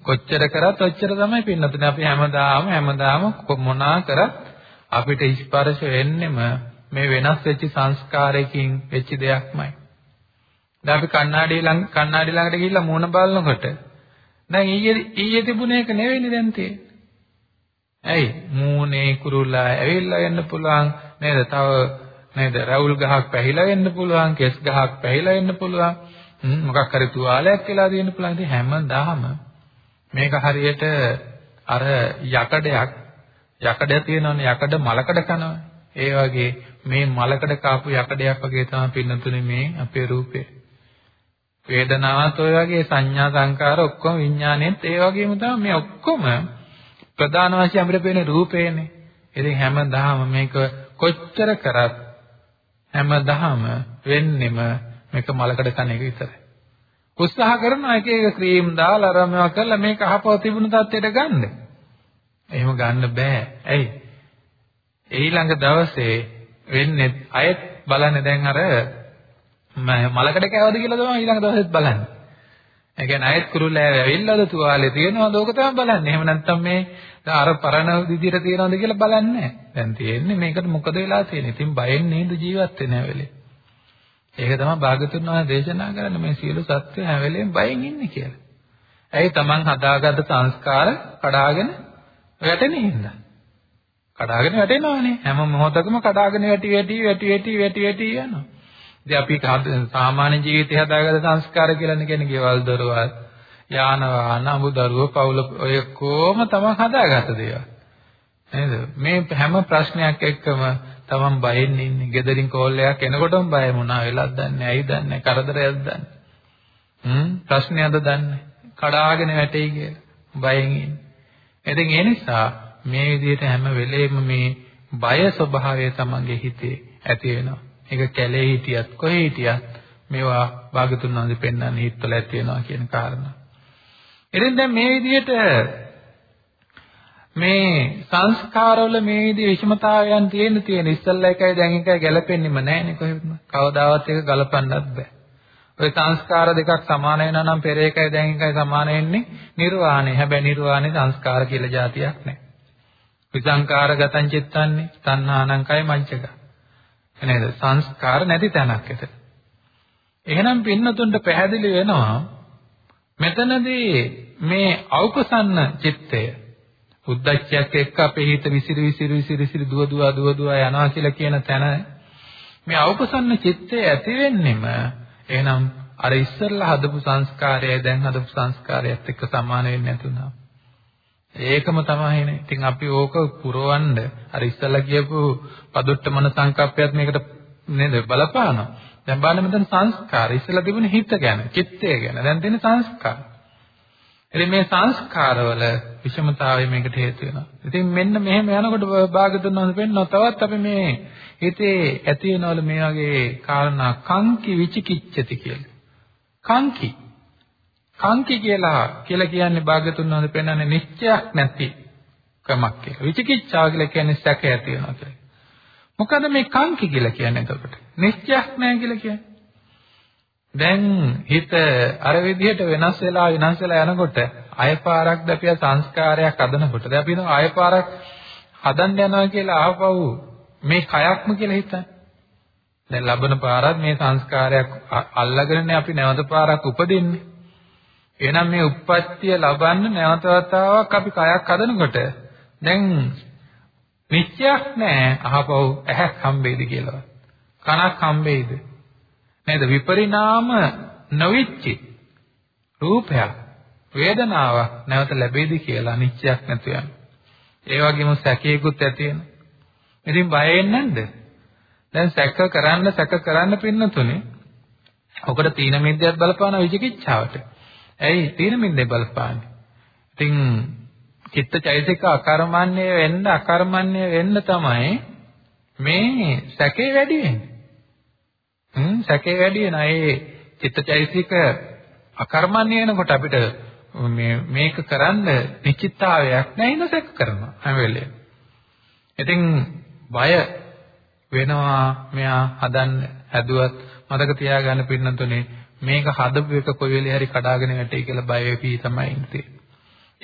කොච්චර කරත් ඔච්චර තමයි පින්නතුනේ අපි හැමදාම හැමදාම මොනා කරත් අපිට ස්පර්ශ වෙන්නෙම මේ වෙනස් වෙච්ච සංස්කාරයකින් වෙච්ච දෙයක්මයි. දැන් අපි කණ්ණාඩිය ළඟ කණ්ණාඩි ළඟට ගිහිල්ලා මූණ බලනකොට දැන් ඊයේ ඊයේ තිබුණ එක නෙවෙයිනේ දැන් තියෙන්නේ. ඇයි? මූණේ කුරුල්ලා ඇවිල්ලා වෙන්න පුළුවන් නේද? තව නේද? රවුල් ගහක් පැහිලා වෙන්න පුළුවන්, කෙස් ගහක් පැහිලා වෙන්න පුළුවන්. මොකක් හරි තුවාලයක් කියලා දෙන්න පුළුවන්. ඉතින් හැමදාම මේක හරියට අර යකඩයක් යකඩ තියෙනවනේ යකඩ මලකඩ කනවා. ඒ වගේ මේ මලකඩ කාපු යකඩයක් වගේ තමයි පින්නතුනේ මේ අපේ රූපේ. වේදනාවත් ඔය වගේ සංඥා සංකාර ඔක්කොම විඥානෙත් ඒ වගේම තමයි මේ ඔක්කොම ප්‍රධාන වශයෙන් අපිට පේන රූපේනේ. ඉතින් හැමදාම මේක කොච්චර කරත් හැමදාම වෙන්නෙම මේක මලකඩ කන එක විතරයි. උත්සාහ කරනවා එක එක ක්‍රීම් දාලා අරමවා කරලා මේක අහපව තිබුණු තත්ත්වයට ගන්න. එහෙම ගන්න බෑ. ඇයි? ඊළඟ දවසේ වෙන්නේ අයත් බලන්නේ දැන් අර මලකඩ කෑවද කියලා තමයි ඊළඟ දවසෙත් බලන්නේ. ඒ කියන්නේ අයත් කුරුල්ලෑව ඇවිල්ලාද තුවාලේ තියෙනවද ඕක තමයි බලන්නේ. එහෙම නැත්නම් මේ අර පරණ විදිහට තියෙනවද කියලා බලන්නේ නැහැ. දැන් තියෙන්නේ මේකට මොකද වෙලා තියෙන්නේ. ඉතින් බයෙන් නේද ජීවත් වෙන්නේ හැවෙලේ. ඒක තමයි භාගතුන් වහන්සේ දේශනා කරන්නේ මේ සියලු සත්‍ය හැම වෙලෙම බයෙන් ඉන්නේ කියලා. ඇයි Taman හදාගත්ත සංස්කාර කඩාගෙන වැටෙන හින්දා. කඩාගෙන වැටෙනවානේ. හැම මොහොතකම කඩාගෙන වැටි වැටි වැටි වැටි වැටි වැටි යනවා. ඉතින් අපි සාමාන්‍ය ජීවිතය හදාගත්ත සංස්කාර කියලානේ කියන්නේ ගෙවල් දොරවල් යාන වාහන අමුදරුව පවුල ඔය කොහොම තමයි හදාගත්ත දේවල්. නේද? මේ හැම ප්‍රශ්නයක් එක්කම තමන් බයෙන් ඉන්නේ. ගෙදරින් කෝල් එකක් එනකොටම බය මොනවා වෙලක්ද දන්නේ ඇයි දන්නේ කරදරයක්ද දන්නේ. හ්ම් ප්‍රශ්නයක්ද දන්නේ. කඩාගෙන වැටෙයි කියලා බයෙන් ඉන්නේ. ඉතින් ඒ නිසා මේ විදිහට හැම වෙලේම මේ බය ස්වභාවය තමන්ගේ හිතේ ඇති වෙනවා. ඒක කැලේ හිටියත් කොහේ හිටියත් මේවා භාගතුන් වහන්සේ පෙන්වන්නේ හිතවල ඇති වෙනවා කියන කාරණා. ඉතින් දැන් මේ විදිහට මේ සංස්කාරවල මේ විදිහේ විෂමතාවයන් තියෙන තියෙන ඉස්සල්ලා එකයි දැන් එකයි ගැලපෙන්නෙම නැහැනේ කොහෙත්ම. කවදාවත් ඒක ගලපන්නත් බෑ. ඔය සංස්කාර දෙකක් සමාන වෙනා නම් පෙර එකයි දැන් එකයි සමාන වෙන්නේ නිර්වාණය. හැබැයි නිර්වාණය සංස්කාර කියලා જાතියක් නැහැ. විසංකාරගතං චිත්තන්නේ තණ්හානං කය මංචක. නේද? සංස්කාර නැති තැනක් එතන. එහෙනම් පින්නතුන්ට පැහැදිලි වෙනවා මෙතනදී මේ අවකුසන්න චිත්තය උද්දච්චයක් එක්ක අපේ හිත විසිරි විසිරි විසිරි විසිරි දුව දුව දුව දුව යනවා කියලා කියන තැන මේ අවපසන්න චිත්තය ඇති වෙන්නෙම එහෙනම් අර ඉස්සෙල්ලා හදපු සංස්කාරයයි දැන් හදපු සංස්කාරයත් එක්ක සමාන වෙන්නේ නැතුණා. ඒකම තමයිනේ. ඉතින් අපි ඕක පුරවන්න අර ඉස්සෙල්ලා කියපු පදුට්ටමන සංකප්පයත් මේකට නේද බලපානවා. දැන් බලන්න මෙතන සංස්කාර ඉස්සෙල්ලා තිබුණ හිත ගැන, චිත්තය ගැන. දැන් තියෙන සංස්කාර. ඉතින් මේ සංස්කාරවල විෂමතාවය මේකට හේතු වෙනවා. ඉතින් මෙන්න මෙහෙම යනකොට භාගතුන් වහන්සේ පෙන්නනවා තවත් අපි මේ හිතේ ඇති වෙනවලු මේ වගේ කාරණා කංකි විචිකිච්ඡති කියලා. කංකි. කංකි කියලා කියලා කියන්නේ භාගතුන් වහන්සේ පෙන්වන්නේ නිශ්චයක් නැති කමක් කියලා. විචිකිච්ඡාව කියලා කියන්නේ සැක ඇති වෙනවා කියලා. මොකද මේ කංකි කියලා කියන්නේ එතකොට? නිශ්චයක් නැහැ කියලා කියන්නේ. දැන් හිත අර විදිහට වෙනස් වෙලා වෙනස් වෙලා යනකොට අයපාරක් දැපිය සංස්කාරයක් හදනකොට දැන් අපි හිතමු අයපාරක් හදන්න යනවා කියලා ආපහු මේ කයක්ම කියලා හිතන්න. දැන් ලබන පාරත් මේ සංස්කාරයක් අල්ලගෙනනේ අපි නැවත පාරක් උපදින්නේ. එහෙනම් මේ උප්පත්තිය ලබන්න නැවත වතාවක් අපි කයක් හදනකොට දැන් නිශ්චයක් නැහැ අහපව් ඇහක් හම්බෙයිද කියලා. කනක් හම්බෙයිද? නේද? විපරිණාම නොවිච්චි රූපයක් වේදනාවක් නැවත ලැබෙයිද කියලා නිශ්චයක් නැතු යන. ඒ වගේම සැකේකුත් ඇති වෙනවා. ඉතින් බය වෙන්නේ නැද්ද? දැන් සැක කරන්න සැක කරන්න පින්නතුනේ. ඔකට තීන මිද්දයක් බලපාන විචිකිච්ඡාවට. ඇයි තීන මිද්දේ බලපාන්නේ? ඉතින් චිත්තචෛතසික අකර්මණ්‍ය වෙන්න අකර්මණ්‍ය වෙන්න තමයි මේ සැකේ වැඩි වෙන්නේ. හ්ම් සැකේ වැඩි වෙන ඒ චිත්තචෛතසික අකර්මණ්‍ය වෙනකොට අපිට මේ මේක කරන්න නිශ්චිතතාවයක් නැහැ නේද සැක කරනවා හැම වෙලේම. ඉතින් බය වෙනවා මෙයා හදන්න හැදුවත් මතක තියාගන්න පින්නතුනේ මේක හදපු එක කොයි වෙලේ හරි කඩාගෙන වැටේ කියලා බය වෙපි තමයි ඉන්නේ.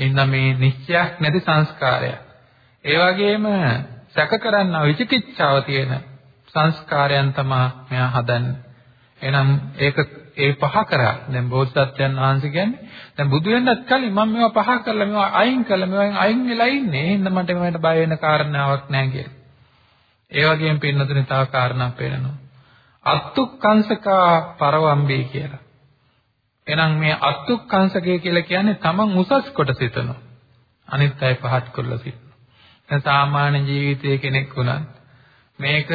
එහෙනම් මේ නිශ්චයක් නැති සංස්කාරය. ඒ වගේම සැක කරන්න විචිකිච්ඡාව තියෙන සංස්කාරයන් තමයි මෙයා හදන්නේ. එහෙනම් ඒක ඒ පහ කරා. දැන් බෝසත්යන් වහන්සේ කියන්නේ දැන් බුදු වෙන්නත් කලින් මම මේවා පහ කරලා මේවා අයින් කරලා මේවායින් අයින් වෙලා ඉන්නේ. එහෙනම් මට මේවට බය වෙන කාරණාවක් නැහැ කියලා. ඒ වගේම පින්නතුනේ තව කාරණාවක් පේනවා. අත්තුක්කංශකා පරවම්බේ කියලා. එහෙනම් මේ අත්තුක්කංශකය කියලා කියන්නේ තමන් උසස් කොට සිතනවා. අනිත් අය පහත් කරලා සිතනවා. දැන් සාමාන්‍ය ජීවිතයේ කෙනෙක් වුණත් මේක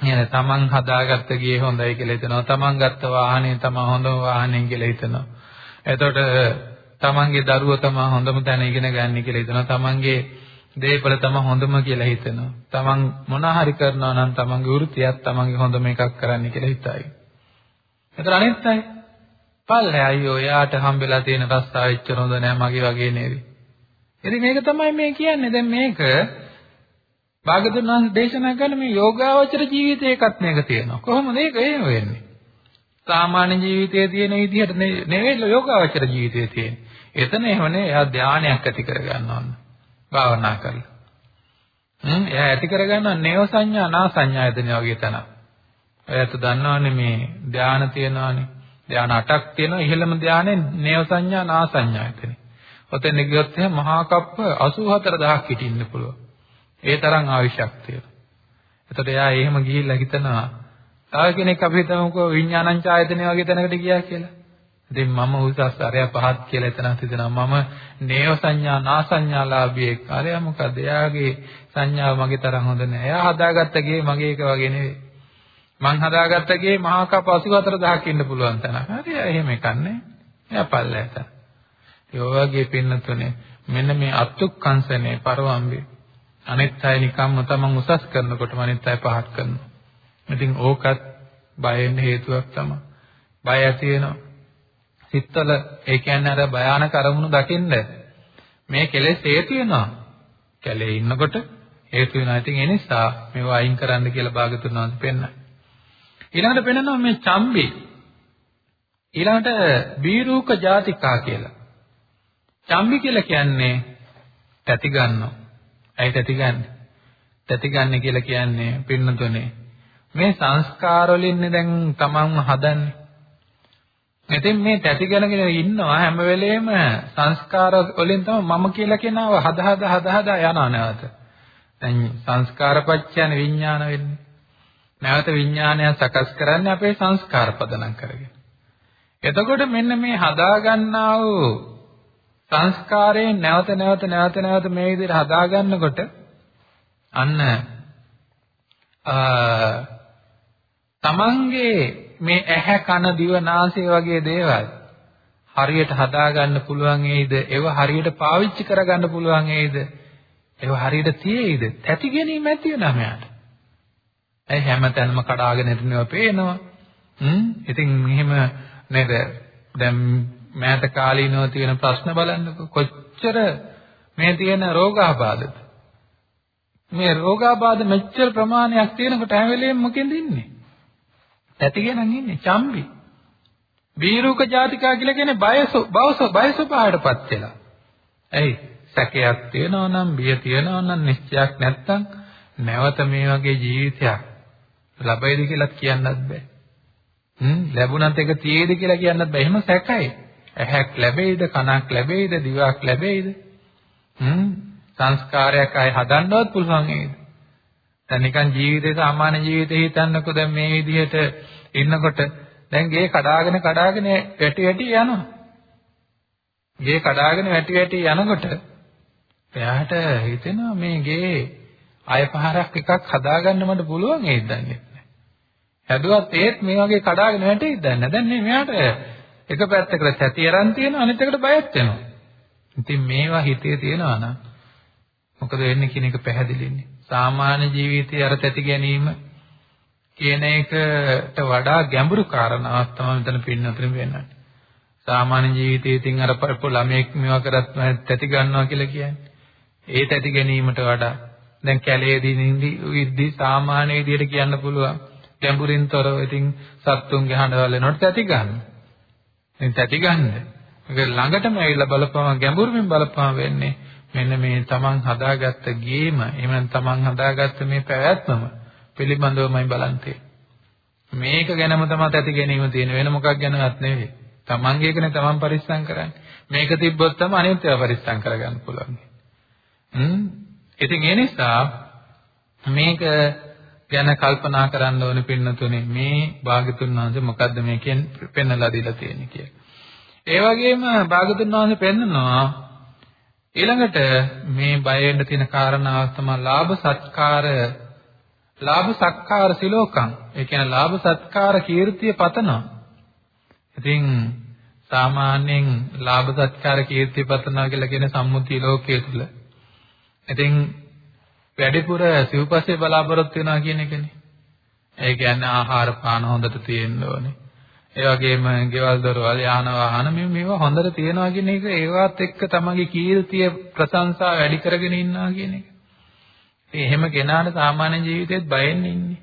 නේද තමන් හදාගත්ත ගේ හොඳයි කියලා හිතනවා. තමන් ගත්ත වාහනේ තමන් හොඳම වාහනේ කියලා හිතනවා. එතකොට තමන්ගේ දරුවා තමන් හොඳම තැන ඉගෙන ගන්න කියලා හිතනවා. තමන්ගේ දේපල තමයි හොඳම කියලා හිතනවා. තමන් මොන හරි කරනවා නම් තමන්ගේ වෘත්තියක් තමන්ගේ හොඳම එකක් කරන්න කියලා හිතයි. එතන අනිත් අය පල්ලේ අයියෝ යාට හම්බෙලා තියෙන රස්තාව එච්චර හොඳ නෑ මගේ වගේ නේද? ඉතින් මේක තමයි මේ කියන්නේ. දැන් මේක භාගතුන් වහන්සේ දේශනා කරන මේ යෝගාවචර ජීවිතයකත් මේක තියෙනවා. කොහොමද මේක එහෙම වෙන්නේ? සාමාන්‍ය ජීවිතයේ තියෙන විදිහට නෙවෙයි යෝගාවචර ජීවිතයේ තියෙන්නේ. එතන එහෙමනේ එයා ධානයක් ඇති කරගන්න ඕන. භාවනා කරලා. හ්ම් එයා ඇති කරගන්න නේව සංඥා නා සංඥා එතන වගේ තැන. ඔයත් දන්නවනේ මේ ධාන තියෙනවානේ. ධාන 8ක් තියෙනවා. ඉහළම ධානයේ නේව සංඥා නා සංඥා එතන. ඔතෙන් ගියොත් එහෙනම් මහා කප්ප 84000ක් හිටින්න පුළුවන්. ඒ තරම් ආවිෂක් තියෙනවා. එතකොට එයා එහෙම ගිහිල්ලා හිතනවා තව කෙනෙක් අපි හිතමුකෝ විඥානං ඡායතනෙ වගේ තැනකට ගියා කියලා. ඉතින් මම උසස් අරය පහත් කියලා එතනත් හිතනවා. මම නේව සංඥා නා සංඥාලාභියෙක්. අරය මොකද? එයාගේ සංඥාව මගේ තරම් හොඳ නෑ. එයා හදාගත්ත ගේ මගේ එක වගේ නෙවෙයි. මං හදාගත්ත ගේ මහා කප 84000ක් ඉන්න පුළුවන් තැන. හරි එහෙම එකක් නෑ. එයා පල්ලයට. ඒ වගේ පින්නතුනේ මෙන්න මේ අත්ුක්කංශනේ පරවම්බේ. අනිත් අය නිකම්ම තමන් උසස් කරනකොටම අනිත් අය පහත් කරනවා. ඉතින් ඕකත් බය වෙන්න හේතුවක් තමයි. බය ඇති වෙනවා. සිත්වල ඒ කියන්නේ අර භයානක අරමුණු දකින්න මේ කෙලෙස් හේතු වෙනවා. කැලේ ඉන්නකොට හේතු වෙනවා. ඉතින් ඒ නිසා මේවා අයින් කරන්න කියලා භාගතුන් වහන්සේ පෙන්නනවා. ඊළඟට පෙන්නනවා මේ චම්බි. ඊළඟට බීරූක ජාතිකා කියලා. චම්බි කියලා කියන්නේ තැති ගන්නවා. ඇයි තැති ගන්නෙ? තැති ගන්න කියලා කියන්නේ පින්නතුනේ මේ සංස්කාර වලින්නේ දැන් තමන්ම හදන්නේ. ඉතින් මේ තැති ගණගෙන ඉන්නවා හැම වෙලෙම සංස්කාර වලින් තමයි මම කියලා කියනව හද හද හද හද යනවා නැවත. දැන් සංස්කාරපච්චයන විඥාන වෙන්නේ. නැවත විඥානය සකස් කරන්නේ අපේ සංස්කාර පදනම් කරගෙන. එතකොට මෙන්න මේ හදා ගන්නා වූ සංස්කාරයෙන් නැවත නැවත නැවත නැවත මේ විදිහට හදා ගන්නකොට අන්න තමන්ගේ මේ ඇහැ කන දිව නාසය වගේ දේවල් හරියට හදාගන්න පුළුවන් ඒද ඒව හරියට පාවිච්චි කරගන්න පුළුවන් ඒද ඒව හරියට තියෙයිද? තැති ගැනීම ඇති වෙනා මෙයාට ඇයි හැමතැනම කඩාගෙන හිටිනවා පේනවා. හ්ම්? ඉතින් මෙහෙම නේද? දැන් මෑත කාලීනව තියෙන ප්‍රශ්න බලන්නකො. කොච්චර මේ තියෙන රෝගාබාධද? මේ රෝගාබාධ මෙච්චර ප්‍රමාණයක් තියෙනකොට හැම වෙලෙම මොකෙන්ද ඉන්නේ? ඇතිගෙන ඉන්නේ. චම්බි. බීරුක ජාතිකා කියලා කියන්නේ බයස බවස බයසපායටපත් වෙලා. ඇයි? සැකයක් තියෙනවා නම් බිය තියෙනවා නම් නිශ්චයක් නැත්තම් නැවත මේ වගේ ජීවිතයක් ලැබෙයිද කියලා කියන්නත් බෑ හ්ම් ලැබුණත් ඒක තියේද කියලා කියන්නත් බෑ. එහෙම සැකයි. ඇහැක් ලැබෙයිද, කනක් ලැබෙයිද, දිවක් ලැබෙයිද? හ්ම් සංස්කාරයක් ආයි හදන්නවත් පුළුවන් නේද? දැන් නිකන් ජීවිතේ සාමාන්‍ය ජීවිතේ හිතන්නකෝ දැන් මේ විදිහට ඉන්නකොට දැන් ගේ කඩාගෙන කඩාගෙන වැටි වැටි යනවා. ගේ කඩාගෙන වැටි වැටි යනකොට එයාට හිතෙනවා මේ ගේ අය පහරක් එකක් හදාගන්න මට පුළුවන් ඒත් දන්නේ හැදුවත් ඒත් මේ වගේ කඩාගෙන වැටෙයිද දන්නේ දැන් මේ මෙයාට එක පැත්තකට සැතිය අරන් තියෙනවා අනිත් එකට බයත් වෙනවා. ඉතින් මේවා හිතේ තියෙනවා නම් මොකද වෙන්නේ කියන එක පැහැදිලින්නේ. සාමාන්‍ය ජීවිතයේ අර තැති ගැනීම කියන එකට වඩා ගැඹුරු කාරණාවක් තමයි මෙතන පින්නතරින් වෙන්නේ. සාමාන්‍ය ජීවිතයේ ඉතින් අර පරපු ළමයෙක් මේවා කරත් තැති ගන්නවා කියලා කියන්නේ. ඒ තැති ගැනීමට වඩා දැන් කැලේදී නිදි විද්දි සාමාන්‍ය විදියට කියන්න පුළුවන්. ගැඹුරින් තොරව ඉතින් සත්තුන්ගේ හඬවල් එනකොට තැති ගන්න. ඉතින් තැති ගන්න. ඒක ළඟටම ඇවිල්ලා බලපුවම ගැඹුරින් බලපුවම වෙන්නේ මෙන්න මේ තමන් හදාගත්ත ගේම එහෙම නැත්නම් තමන් හදාගත්ත මේ පැවැත්මම පිළිබඳවමයි බලන්තේ. මේක ගැනම තමයි තැති ගැනීම තියෙන වෙන මොකක් ගැනවත් නෙවෙයි. තමන්ගේ එකනේ තමන් පරිස්සම් කරන්නේ. මේක තිබ්බොත් තමයි අනිත් ඒවා පරිස්සම් කරගන්න පුළුවන්. හ්ම්. ඉතින් ඒ නිසා මේක ගැන කල්පනා කරන්න ඕනේ පින්නතුනේ මේ භාගතුන් වහන්සේ මොකද්ද මේකෙන් පෙන්වලා දීලා තියෙන්නේ කියලා. ඒ වගේම භාගතුන් වහන්සේ පෙන්නනවා ඊළඟට මේ බය වෙන්න තියෙන කාරණාව තමයි ලාභ සත්කාර ලාභ සත්කාර සිලෝකම්. ඒ කියන්නේ ලාභ සත්කාර කීර්තිය පතනවා. ඉතින් සාමාන්‍යයෙන් ලාභ සත්කාර කීර්තිය පතනවා කියලා කියන සම්මුති ලෝකයේ තුල. ඉතින් වැඩිපුර සිව්පස්සේ බලාපොරොත්තු වෙනවා කියන එකනේ. ඒ කියන්නේ ආහාර පාන හොඳට තියෙන්න ඕනේ. ඒ වගේම ගෙවල් දොරවල් යාන වාහන මේ මේවා හොඳට තියෙනවා කියන එක ඒවත් එක්ක තමගේ කීර්තිය ප්‍රශංසා වැඩි කරගෙන ඉන්නවා කියන එක. ඉතින් එහෙම කෙනාට සාමාන්‍ය ජීවිතේත් බයෙන් ඉන්නේ.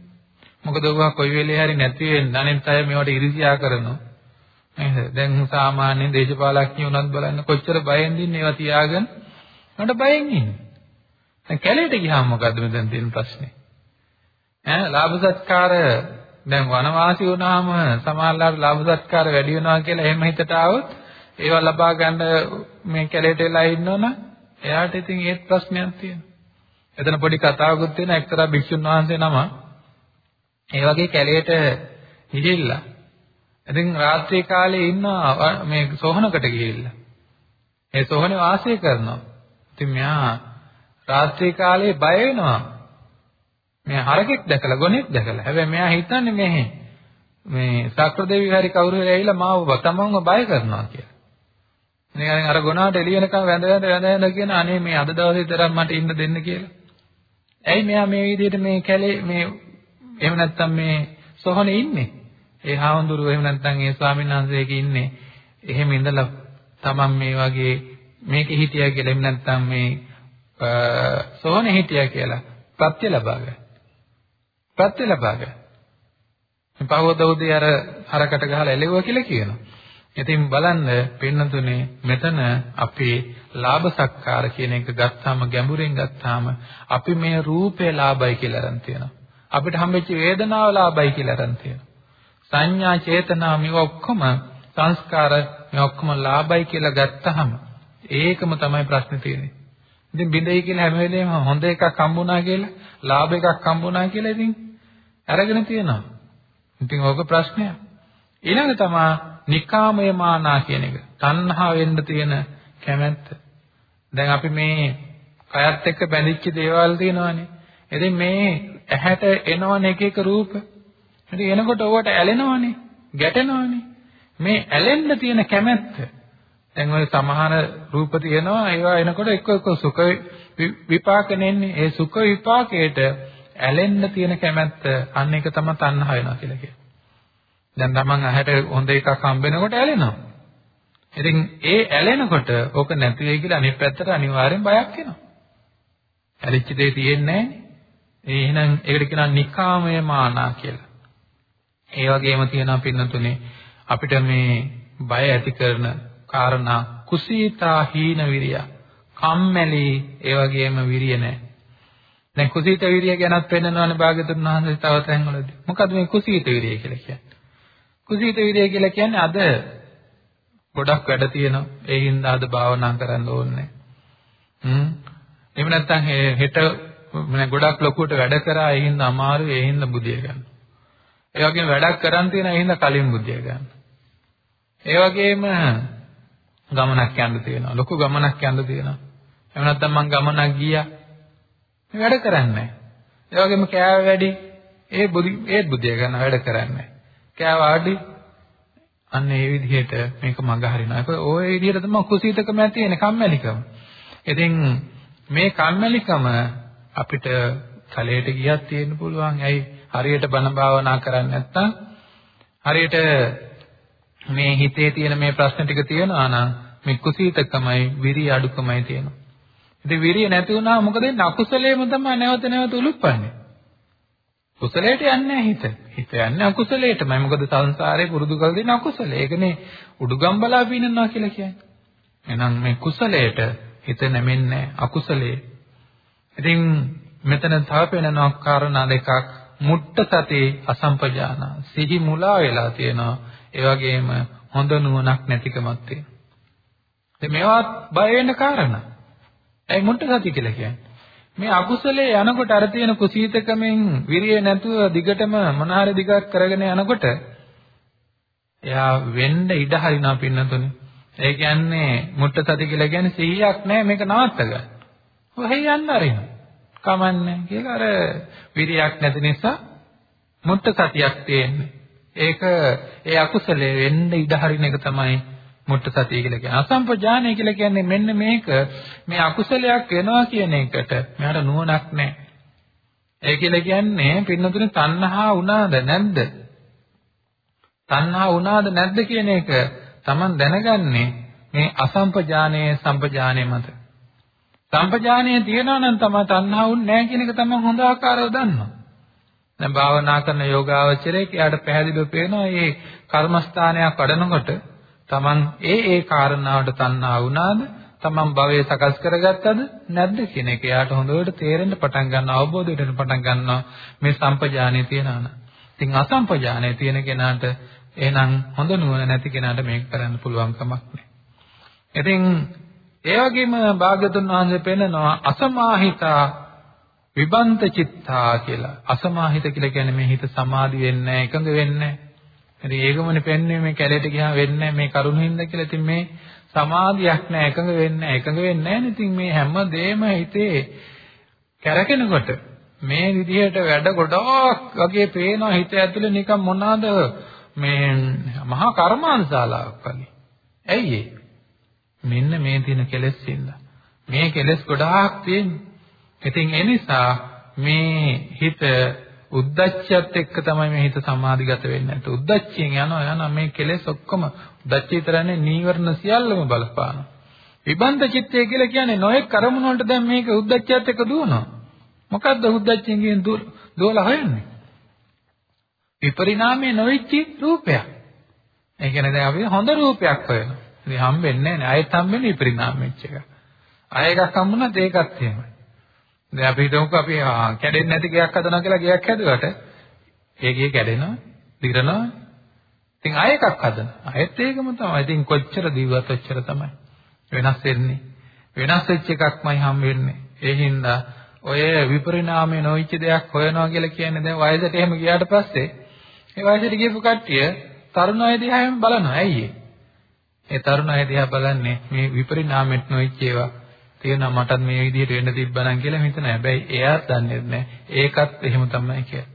මොකද ඔවා කොයි වෙලේ හරි නැති වෙන්න අනෙත් අය මේවට ඉරිසියා කරනවා. නේද? දැන් සාමාන්‍ය දේශපාලඥයෝ උනත් බලන්න කොච්චර බයෙන් ඉන්නේ ඒවා තියාගෙන මට බයෙන් ඉන්නේ. දැන් කැලේට ගියාම මොකද්ද මෙතන තියෙන ප්‍රශ්නේ? ඈ ලාභ සත්කාර දැන් වනවාසී වුණාම සමහරලාට ලාභ සත්කාර වැඩි වෙනවා කියලා එහෙම හිතට આવොත් ඒවා ලබා ගන්න මේ කැලේට වෙලා ඉන්නවනම් එයාට ඉතින් ඒත් ප්‍රශ්නයක් තියෙනවා. එතන පොඩි කතාවකුත් තියෙනවා එක්තරා භික්ෂුන් වහන්සේ නම ඒ වගේ කැලේට ගිහිල්ලා ඉතින් රාත්‍රී කාලේ ඉන්න මේ සෝහනකට ගිහිල්ලා ඒ සෝහනේ වාසය කරනවා. ඉතින් මෙයා රාත්‍රී කාලේ බය වෙනවා. මේ හරකෙක් දැකලා ගොනෙක් දැකලා. හැබැයි මෙයා හිතන්නේ මෙහි මේ සක්‍රදේවි හරි කවුරු හරි ඇවිල්ලා මාව තමන්ව බය කරනවා කියලා. නිකන් අර ගොනාට එළිය වෙනකන් වැඳ වැඳ වැඳ වැඳ කියන අනේ මේ අද දවසේ තරම් මට ඉන්න දෙන්න කියලා. ඇයි මෙයා මේ විදිහට මේ කැලේ මේ එහෙම නැත්තම් මේ සොහනේ ඉන්නේ? ඒ හාමුදුරුවෝ එහෙම නැත්තම් ඒ ස්වාමීන් වහන්සේක ඉන්නේ. එහෙම ඉඳලා තමන් මේ වගේ මේකේ හිටියා කියලා එහෙම නැත්තම් මේ සෝහනේ හිටියා කියලා ප්‍රත්‍ය ලබා ගන්න. ප්‍රත්‍ය ලබා ගන්න. පහවදවදී අර හරකට ගහලා එළෙවුවා කියලා කියනවා. ඉතින් බලන්න පින්නතුනේ මෙතන අපේ ලාභ සක්කාර කියන එක ගත්තාම ගැඹුරින් ගත්තාම අපි මේ රූපේ ලාභයි කියලා අරන් තියෙනවා. අපිට හම්බෙච්ච වේදනාව ලාභයි කියලා අරන් තියෙනවා. සංඥා චේතනා මේවා ඔක්කොම සංස්කාර මේ ඔක්කොම ලාභයි කියලා ගත්තාම ඒකම තමයි ප්‍රශ්නේ තියෙන්නේ. ඉතින් බින්දයි කියලා හැම වෙලේම හොඳ එකක් හම්බුණා කියලා, ලාභ එකක් හම්බුණා කියලා ඉතින් අරගෙන තියෙනවා. ඉතින් ඕක ප්‍රශ්නයක්. ඊළඟ තමයි නිකාමය මානා කියන එක. තණ්හා වෙන්න තියෙන කැමැත්ත. දැන් අපි මේ කයත් එක්ක බැඳිච්ච දේවල් තියෙනවානේ. ඉතින් මේ ඇහැට එනවනේ එක එක රූප. ඉතින් එනකොට ඕවට ඇලෙනවනේ, ගැටෙනවනේ. මේ ඇලෙන්න තියෙන කැමැත්ත දැන් ওই සමහර රූප තියෙනවා ඒවා එනකොට එක්ක එක්ක සුඛ විපාක නෙන්නේ ඒ සුඛ විපාකයට ඇලෙන්න තියෙන කැමැත්ත අන්න එක තමයි තණ්හා වෙනවා කියලා කියන්නේ. දැන් තමන් ඇහැට හොඳ එකක් හම්බෙනකොට ඇලෙනවා. ඉතින් ඒ ඇලෙනකොට ඕක නැති වෙයි කියලා අනිත් පැත්තට අනිවාර්යෙන් බයක් එනවා. ඇලිච්ච දේ තියෙන්නේ නැහැ. එහෙනම් ඒකට කියනවා නිකාමය මානා කියලා. ඒ වගේම තියෙනවා පින්නතුනේ අපිට මේ බය ඇති කරන කාරණා කුසීතා හීන විරිය. කම්මැලි ඒ වගේම විරිය නැහැ. දැන් කුසීත විරිය ගැනත් පෙන්නනවානේ භාග්‍යතුන් වහන්සේ තව තැන්වලදී. මොකද මේ කුසීත විරිය කියලා කියන්නේ? කුසීත විරිය කියලා කියන්නේ අද ගොඩක් වැඩ තියෙනවා. ඒ හින්දා අද භාවනා කරන්න ඕනේ. හ්ම්. එහෙම නැත්නම් හෙට මම ගොඩක් ලොකුවට වැඩ කරා ඒ හින්දා අමාරුයි ඒ හින්දා බුදිය ගන්න. ඒ වගේම වැඩක් කරන් තියෙන ඒ හින්දා කලින් බුදිය ගන්න. ඒ වගේම ගමනක් යන්න තියෙනවා. ලොකු ගමනක් යන්න තියෙනවා. එහෙම නැත්නම් මං ගමනක් ගියා. මේ වැඩ කරන්නේ ඒ වගේම කෑව වැඩි ඒ බුදි ඒත් බුදිය ගන්න වැඩ කරන්නේ කෑව ආඩි අන්න ඒ විදිහට මේක මඟ හරිනවා. ඒක ওই විදිහට තමයි කුසීතකම ඇති වෙන කම්මැලිකම. ඉතින් මේ කම්මැලිකම අපිට කලයට ගියත් තියෙන්න පුළුවන්. ඇයි හරියට බණ භාවනා කරන්නේ නැත්නම් හරියට මේ හිතේ තියෙන මේ ප්‍රශ්න ටික තියෙනවා නම් මේ කුසීතකමයි විරිය අඩුකමයි තියෙනවා. ඉතින් විරිය නැති වුණාම මොකද වෙන්නේ? අකුසලයේම තමයි නැවත නැවත උලුප්පන්නේ. කුසලයට යන්නේ හිත. හිත යන්නේ අකුසලයටමයි. මොකද සංසාරේ පුරුදු කළ දෙන අකුසලය. ඒකනේ උඩුගම් බලා පිනනවා කියලා කියන්නේ. එහෙනම් මේ කුසලයට හිත නැමෙන්නේ අකුසලයේ. ඉතින් මෙතන තව පෙනෙනවා කාරණා දෙකක්. මුට්ට සතේ අසම්පජාන. සිහි මුලා වෙලා තියෙනවා. ඒ වගේම හොඳ නුවණක් නැතිකමක් තියෙනවා. ඉතින් මේවා බය වෙන්න කාරණා. ඒ මුට්ට සතිය කියලා කියන්නේ. මේ අකුසලයේ යනකොට අර තියෙන කුසීතකමෙන් විරිය නැතුව දිගටම මොනාරි දිගක් කරගෙන යනකොට එයා වෙන්න ඉඩ හරිනවා පින්නතුනේ. ඒ කියන්නේ මුට්ට සති කියලා කියන්නේ සිහියක් නැහැ මේක නවත්ත ගන්න. ඔහේ යන්න අරිනවා. කමන්නේ කියලා අර විරියක් නැති නිසා මුට්ට සතියක් තියෙන්නේ. ඒක ඒ අකුසලයේ වෙන්න ඉඩ හරින එක තමයි මුට්ට සතිය කියලා කියන්නේ. අසම්පජානය කියලා කියන්නේ මෙන්න මේක මේ අකුසලයක් වෙනවා කියන එකට මෙහාට නුවණක් නැහැ. ඒ කියලා කියන්නේ පින්නතුනේ තණ්හා වුණාද නැද්ද? තණ්හා වුණාද නැද්ද කියන එක Taman දැනගන්නේ මේ අසම්පජානයේ සම්පජානයේ මත. සම්පජානයේ තියනවා නම් තමයි තණ්හා වුන්නේ නැහැ කියන එක තමයි හොඳ ආකාරව දන්නවා. දැන් භාවනා කරන යෝගාවචරයේ එයාට පැහැදිලිව පේනවා මේ කර්මස්ථානයක් වඩනකොට තමන් ඒ ඒ කාරණාවට තණ්හා වුණාද තමන් භවයේ සකස් කරගත්තද නැද්ද කියන එක එයාට හොඳට තේරෙන්න පටන් ගන්නවා අවබෝධ වෙන්න පටන් ගන්නවා මේ සම්පජානයේ තියනවා. ඉතින් අසම්පජානයේ තියෙන කෙනාට එහෙනම් හොඳ නුවණ නැති කෙනාට මේක කරන්න පුළුවන් කමක් නැහැ. ඉතින් ඒ වගේම භාග්‍යතුන් වහන්සේ පෙන්නනවා අසමාහිතා විබන්ත චිත්තා කියලා. අසමාහිත කියලා කියන්නේ මේ හිත සමාධි වෙන්නේ නැහැ, එකඟ වෙන්නේ නැහැ. ඉතින් ඒකමනේ පෙන්වන්නේ මේ කැලේට ගියාම වෙන්නේ මේ කරුණු හින්දා කියලා. ඉතින් මේ සමාධියක් නැහැ, එකඟ වෙන්නේ නැහැ, එකඟ වෙන්නේ නැහැ. ඉතින් මේ හැම දෙයක්ම හිතේ කැරකෙනකොට මේ විදිහට වැඩ ගොඩක් වගේ පේනවා හිත ඇතුලේ නිකන් මොනවාද මේ මහා කර්මාන්තශාලාවක් වගේ. ඇයි ඒ? මෙන්න මේ තියෙන කෙලෙස් ඉඳලා. මේ කෙලෙස් ගොඩාක් තියෙන්නේ. ඉතින් ඒ නිසා මේ හිත උද්දච්චයත් එක්ක තමයි මේ හිත සමාධිගත වෙන්නේ නැත්නම් උද්දච්චයෙන් යනවා යනවා මේ කෙලෙස් ඔක්කොම උද්දච්චය විතරනේ නීවරණ සියල්ලම බලපානවා. විබන්ධ චිත්තය කියලා කියන්නේ නොයෙක් කරමුණ වලට දැන් මේක උද්දච්චයත් එක්ක දුවනවා. මොකද්ද උද්දච්චයෙන් කියන දුවලා හොයන්නේ? විපරිණාමයේ නොවිච්ච රූපයක්. ඒ කියන්නේ දැන් අපි හොඳ රූපයක් හොයනවා. ඉතින් හම්බෙන්නේ නැහැ නේ. ආයෙත් හම්බෙන්නේ විපරිණාමෙච්ච එක. ආයෙ එකක් හම්බුණාත් ඒකත් එහෙමයි. දැන් අපි හිතමුකෝ අපි කැඩෙන්නේ නැති ගයක් හදනවා කියලා ගයක් හැදුවට ඒ ගේ කැඩෙනවා, දිරනවා. ඉතින් ආයෙ එකක් හදන. ආයෙත් ඒකම තමයි. ඉතින් කොච්චර දිව්වත් ඔච්චර තමයි. වෙනස් වෙන්නේ. වෙනස් වෙච්ච එකක්මයි හම් වෙන්නේ. ඒ හින්දා ඔය විපරිණාමය නොවිච්ච දෙයක් හොයනවා කියලා කියන්නේ දැන් වයසට එහෙම ගියාට පස්සේ ඒ වයසට ගියපු කට්ටිය තරුණ අය දිහාම බලනවා. ඇයි ඒ තරුණ අය දිහා බලන්නේ මේ විපරිණාමයට නොවිච්ච ඒවා තියෙනවා මටත් මේ විදිහට වෙන්න තිබ්බනම් කියලා හිතන හැබැයි එයාත් දන්නේ නැහැ. ඒකත් එහෙම තමයි කියලා.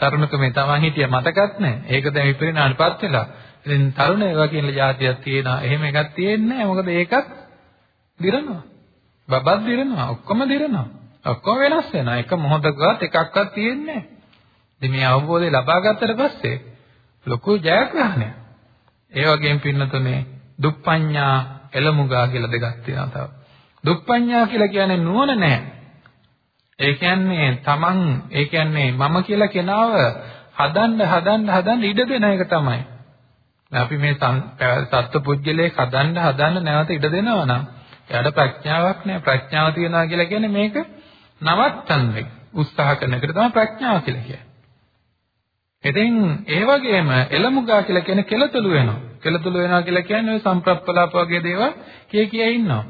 තරුණකමේ තමන් හිටිය මතකත් නැහැ. ඒක දැන් විපරිණාමයටපත් වෙලා. ඉතින් තරුණ ඒවා කියන જાතියක් තියෙනවා. එහෙම එකක් තියෙන්නේ නැහැ. මොකද ඒකත් දිරනවා. බබත් දිරනවා. ඔක්කොම දිරනවා. ඔක්කොම වෙනස් වෙනවා. එක මොහොතකවත් එකක්වත් තියෙන්නේ නැහැ. ඉතින් මේ අවබෝධය ලබා ගත්තට පස්සේ ලොකු ජයග්‍රහණයක්. ඒ වගේම පින්නතුනේ දුප්පඤ්ඤා එළමුගා කියලා දෙකක් තියෙනවා තව. දුප්පඤ්ඤා කියලා කියන්නේ නුවණ නැහැ. ඒ කියන්නේ තමන් ඒ කියන්නේ මම කියලා කෙනාව හදන්න හදන්න හදන්න ඉඩ දෙන එක තමයි. අපි මේ සත්ත්ව පුජ්‍යලේ හදන්න හදන්න නැවත ඉඩ දෙනවා නම් එයාට ප්‍රඥාවක් නැහැ. ප්‍රඥාව තියනවා කියලා කියන්නේ මේක නවත්තන්නේ. උත්සාහ කරන එකට තමයි ප්‍රඥාව කියලා කියන්නේ. ඉතින් ඒ වගේම එළමුගා කියලා කියන්නේ කෙලතුළු වෙනවා. කෙලතුළු වෙනවා කියලා කියන්නේ ඔය සම්ප්‍රප්පලාප වගේ දේවල් කිය කිය ඉන්නවා.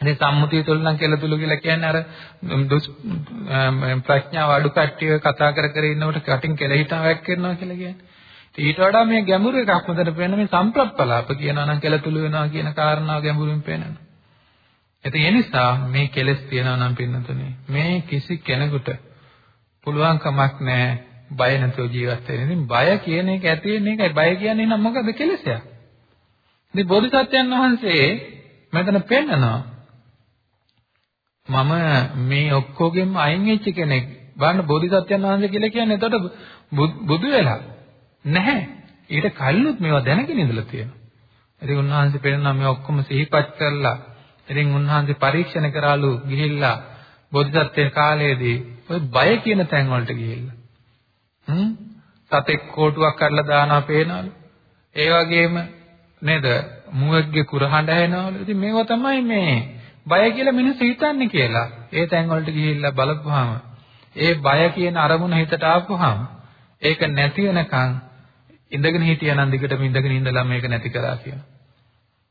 ඉතින් සම්මුතිය තුළ නම් කෙලතුළු කියලා කියන්නේ අර ප්‍රඥාව අඩු කට්ටිය කතා කර කර ඉන්නකොට කටින් කෙලහිතාවක් කරනවා කියලා කියන්නේ. ඊට වඩා මේ ගැඹුරු එකක් මෙතන පේන මේ සම්ප්‍රප්පලාප කියනවා නම් කෙලතුළු වෙනවා කියන කාරණාව ගැඹුරින් පේනවා. ඉතින් ඒ නිසා මේ කෙලස් තියනවා නම් පින්නතුනේ මේ කිසි කෙනෙකුට පුළුවන් කමක් නැහැ බය නැතුව ජීවත් වෙන්න. ඉතින් බය කියන එක ඇති වෙන්නේ ඒකයි. බය කියන්නේ නම් මොකද කෙලසයක්. ඉතින් බෝධිසත්වයන් වහන්සේ මෙතන පෙන්නනවා මම මේ ඔක්කොගෙම අයින් වෙච්ච කෙනෙක්. බලන්න බෝධිසත්වයන් වහන්සේ කියලා කියන්නේ එතකොට බුදු වෙලා නැහැ. ඊට කලිනුත් මේවා දැනගෙන ඉඳලා තියෙනවා. ඉතින් උන්වහන්සේ පෙන්නනවා මේ ඔක්කොම සිහිපත් කරලා ඉතින් උන්වහන්සේ පරීක්ෂණ කරාලු ගිහිල්ලා බෝධිසත්වයේ කාලයේදී ඔය බය කියන තැන් වලට ගිහිල්ලා. හ්ම් සතෙක් කෝටුවක් කරලා දානවා පේනවලු. ඒ වගේම නේද මුවෙක්ගේ කුරහඬ ඇහෙනවලු. ඉතින් මේවා තමයි මේ බය කියලා මිනිස්සු හිතන්නේ කියලා. ඒ තැන් වලට ගිහිල්ලා බලපුවාම ඒ බය කියන අරමුණ හිතට ආපුවාම ඒක නැති වෙනකන් ඉඳගෙන හිටියනම් දිගටම ඉඳගෙන ඉඳලා මේක නැති කරා කියනවා.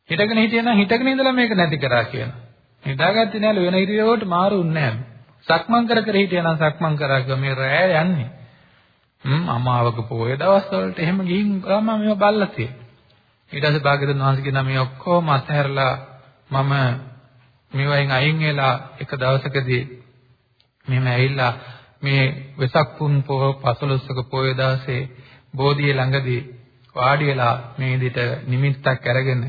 හිටගෙන හිටියනම් හිටගෙන ඉඳලා මේක නැති කරා කියනවා. හිතාගත්තේ නෑලු වෙන ඉරියව්වට මාරුන්නේ නෑ. සක්මන් කර කර හිටියනම් සක්මන් කරා කිව්වා මේ රෑ යන්නේ. හ්ම් අමාවක පොයේ දවස්වලට එහෙම ගිහින් ගම මේව බල්ලා තියෙනවා. ඊට පස්සේ භාග්‍යවතුන් වහන්සේ කියනවා මේ ඔක්කොම අතහැරලා මම මේවයින් අයින් වෙලා එක දවසකදී මෙහෙම ඇවිල්ලා මේ වෙසක් පුන් පොහ 15ක පොය දවසේ බෝධිය ළඟදී වාඩි වෙලා මේ විදිහට නිමිත්තක් අරගෙන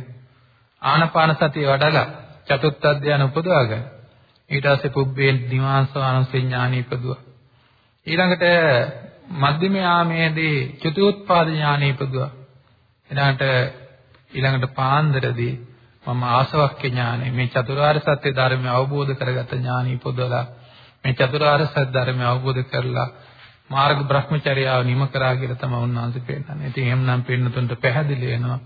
ආනපාන සතිය වඩලා චතුත්ථ ධානය උපදවාගෙන ඊට පස්සේ පුබ්බේ නිවාසානුසේ ඥානෙ ඉපදුවා ඊළඟට මධ්‍යම යාමේදී චතුත්පාද ඥානෙ ඉපදුවා ඊළඟට ඊළඟට පාන්දරදී මම ආසවක්ඛ්‍ය ඥානෙ මේ චතුරාර්ය සත්‍ය ධර්මය අවබෝධ කරගත්ත ඥානෙ ඉපදවලා මේ චතුරාර්ය සත්‍ය ධර්මය අවබෝධ කරලා මාර්ග බ්‍රහ්මචර්යාව නිම කරා කියලා තමයි උන්වහන්සේ පෙන්නන්නේ. ඉතින් එහෙමනම් පෙන්නතුන්ට පැහැදිලි වෙනවා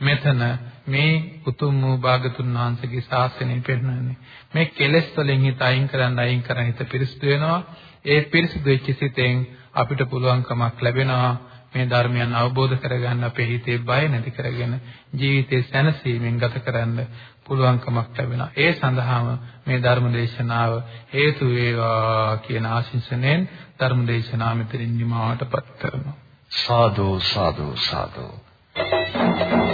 මෙතන මේ උතුම් වූ භාගතුන් වහන්සේගේ ශාසනය පෙන්වන්නේ. මේ කෙලෙස් වලින් හිත අයින් කරන්න අයින් කරන් හිත පිරිසිදු වෙනවා. ඒ පිරිසිදු වෙච්ච සිතෙන් අපිට පුළුවන්කමක් ලැබෙනවා මේ ධර්මයන් අවබෝධ කරගන්න අපේ හිතේ බය නැති කරගෙන ජීවිතේ සැනසීමෙන් ගත කරන්න පුළුවන්කමක් ලැබෙනවා. ඒ සඳහාම මේ ධර්ම දේශනාව හේතු වේවා කියන ආශිංසනෙන් ධර්ම දේශනාව මෙතනින් නිමාවටපත් කරනවා. සාදු සාදු සාදු Thank you.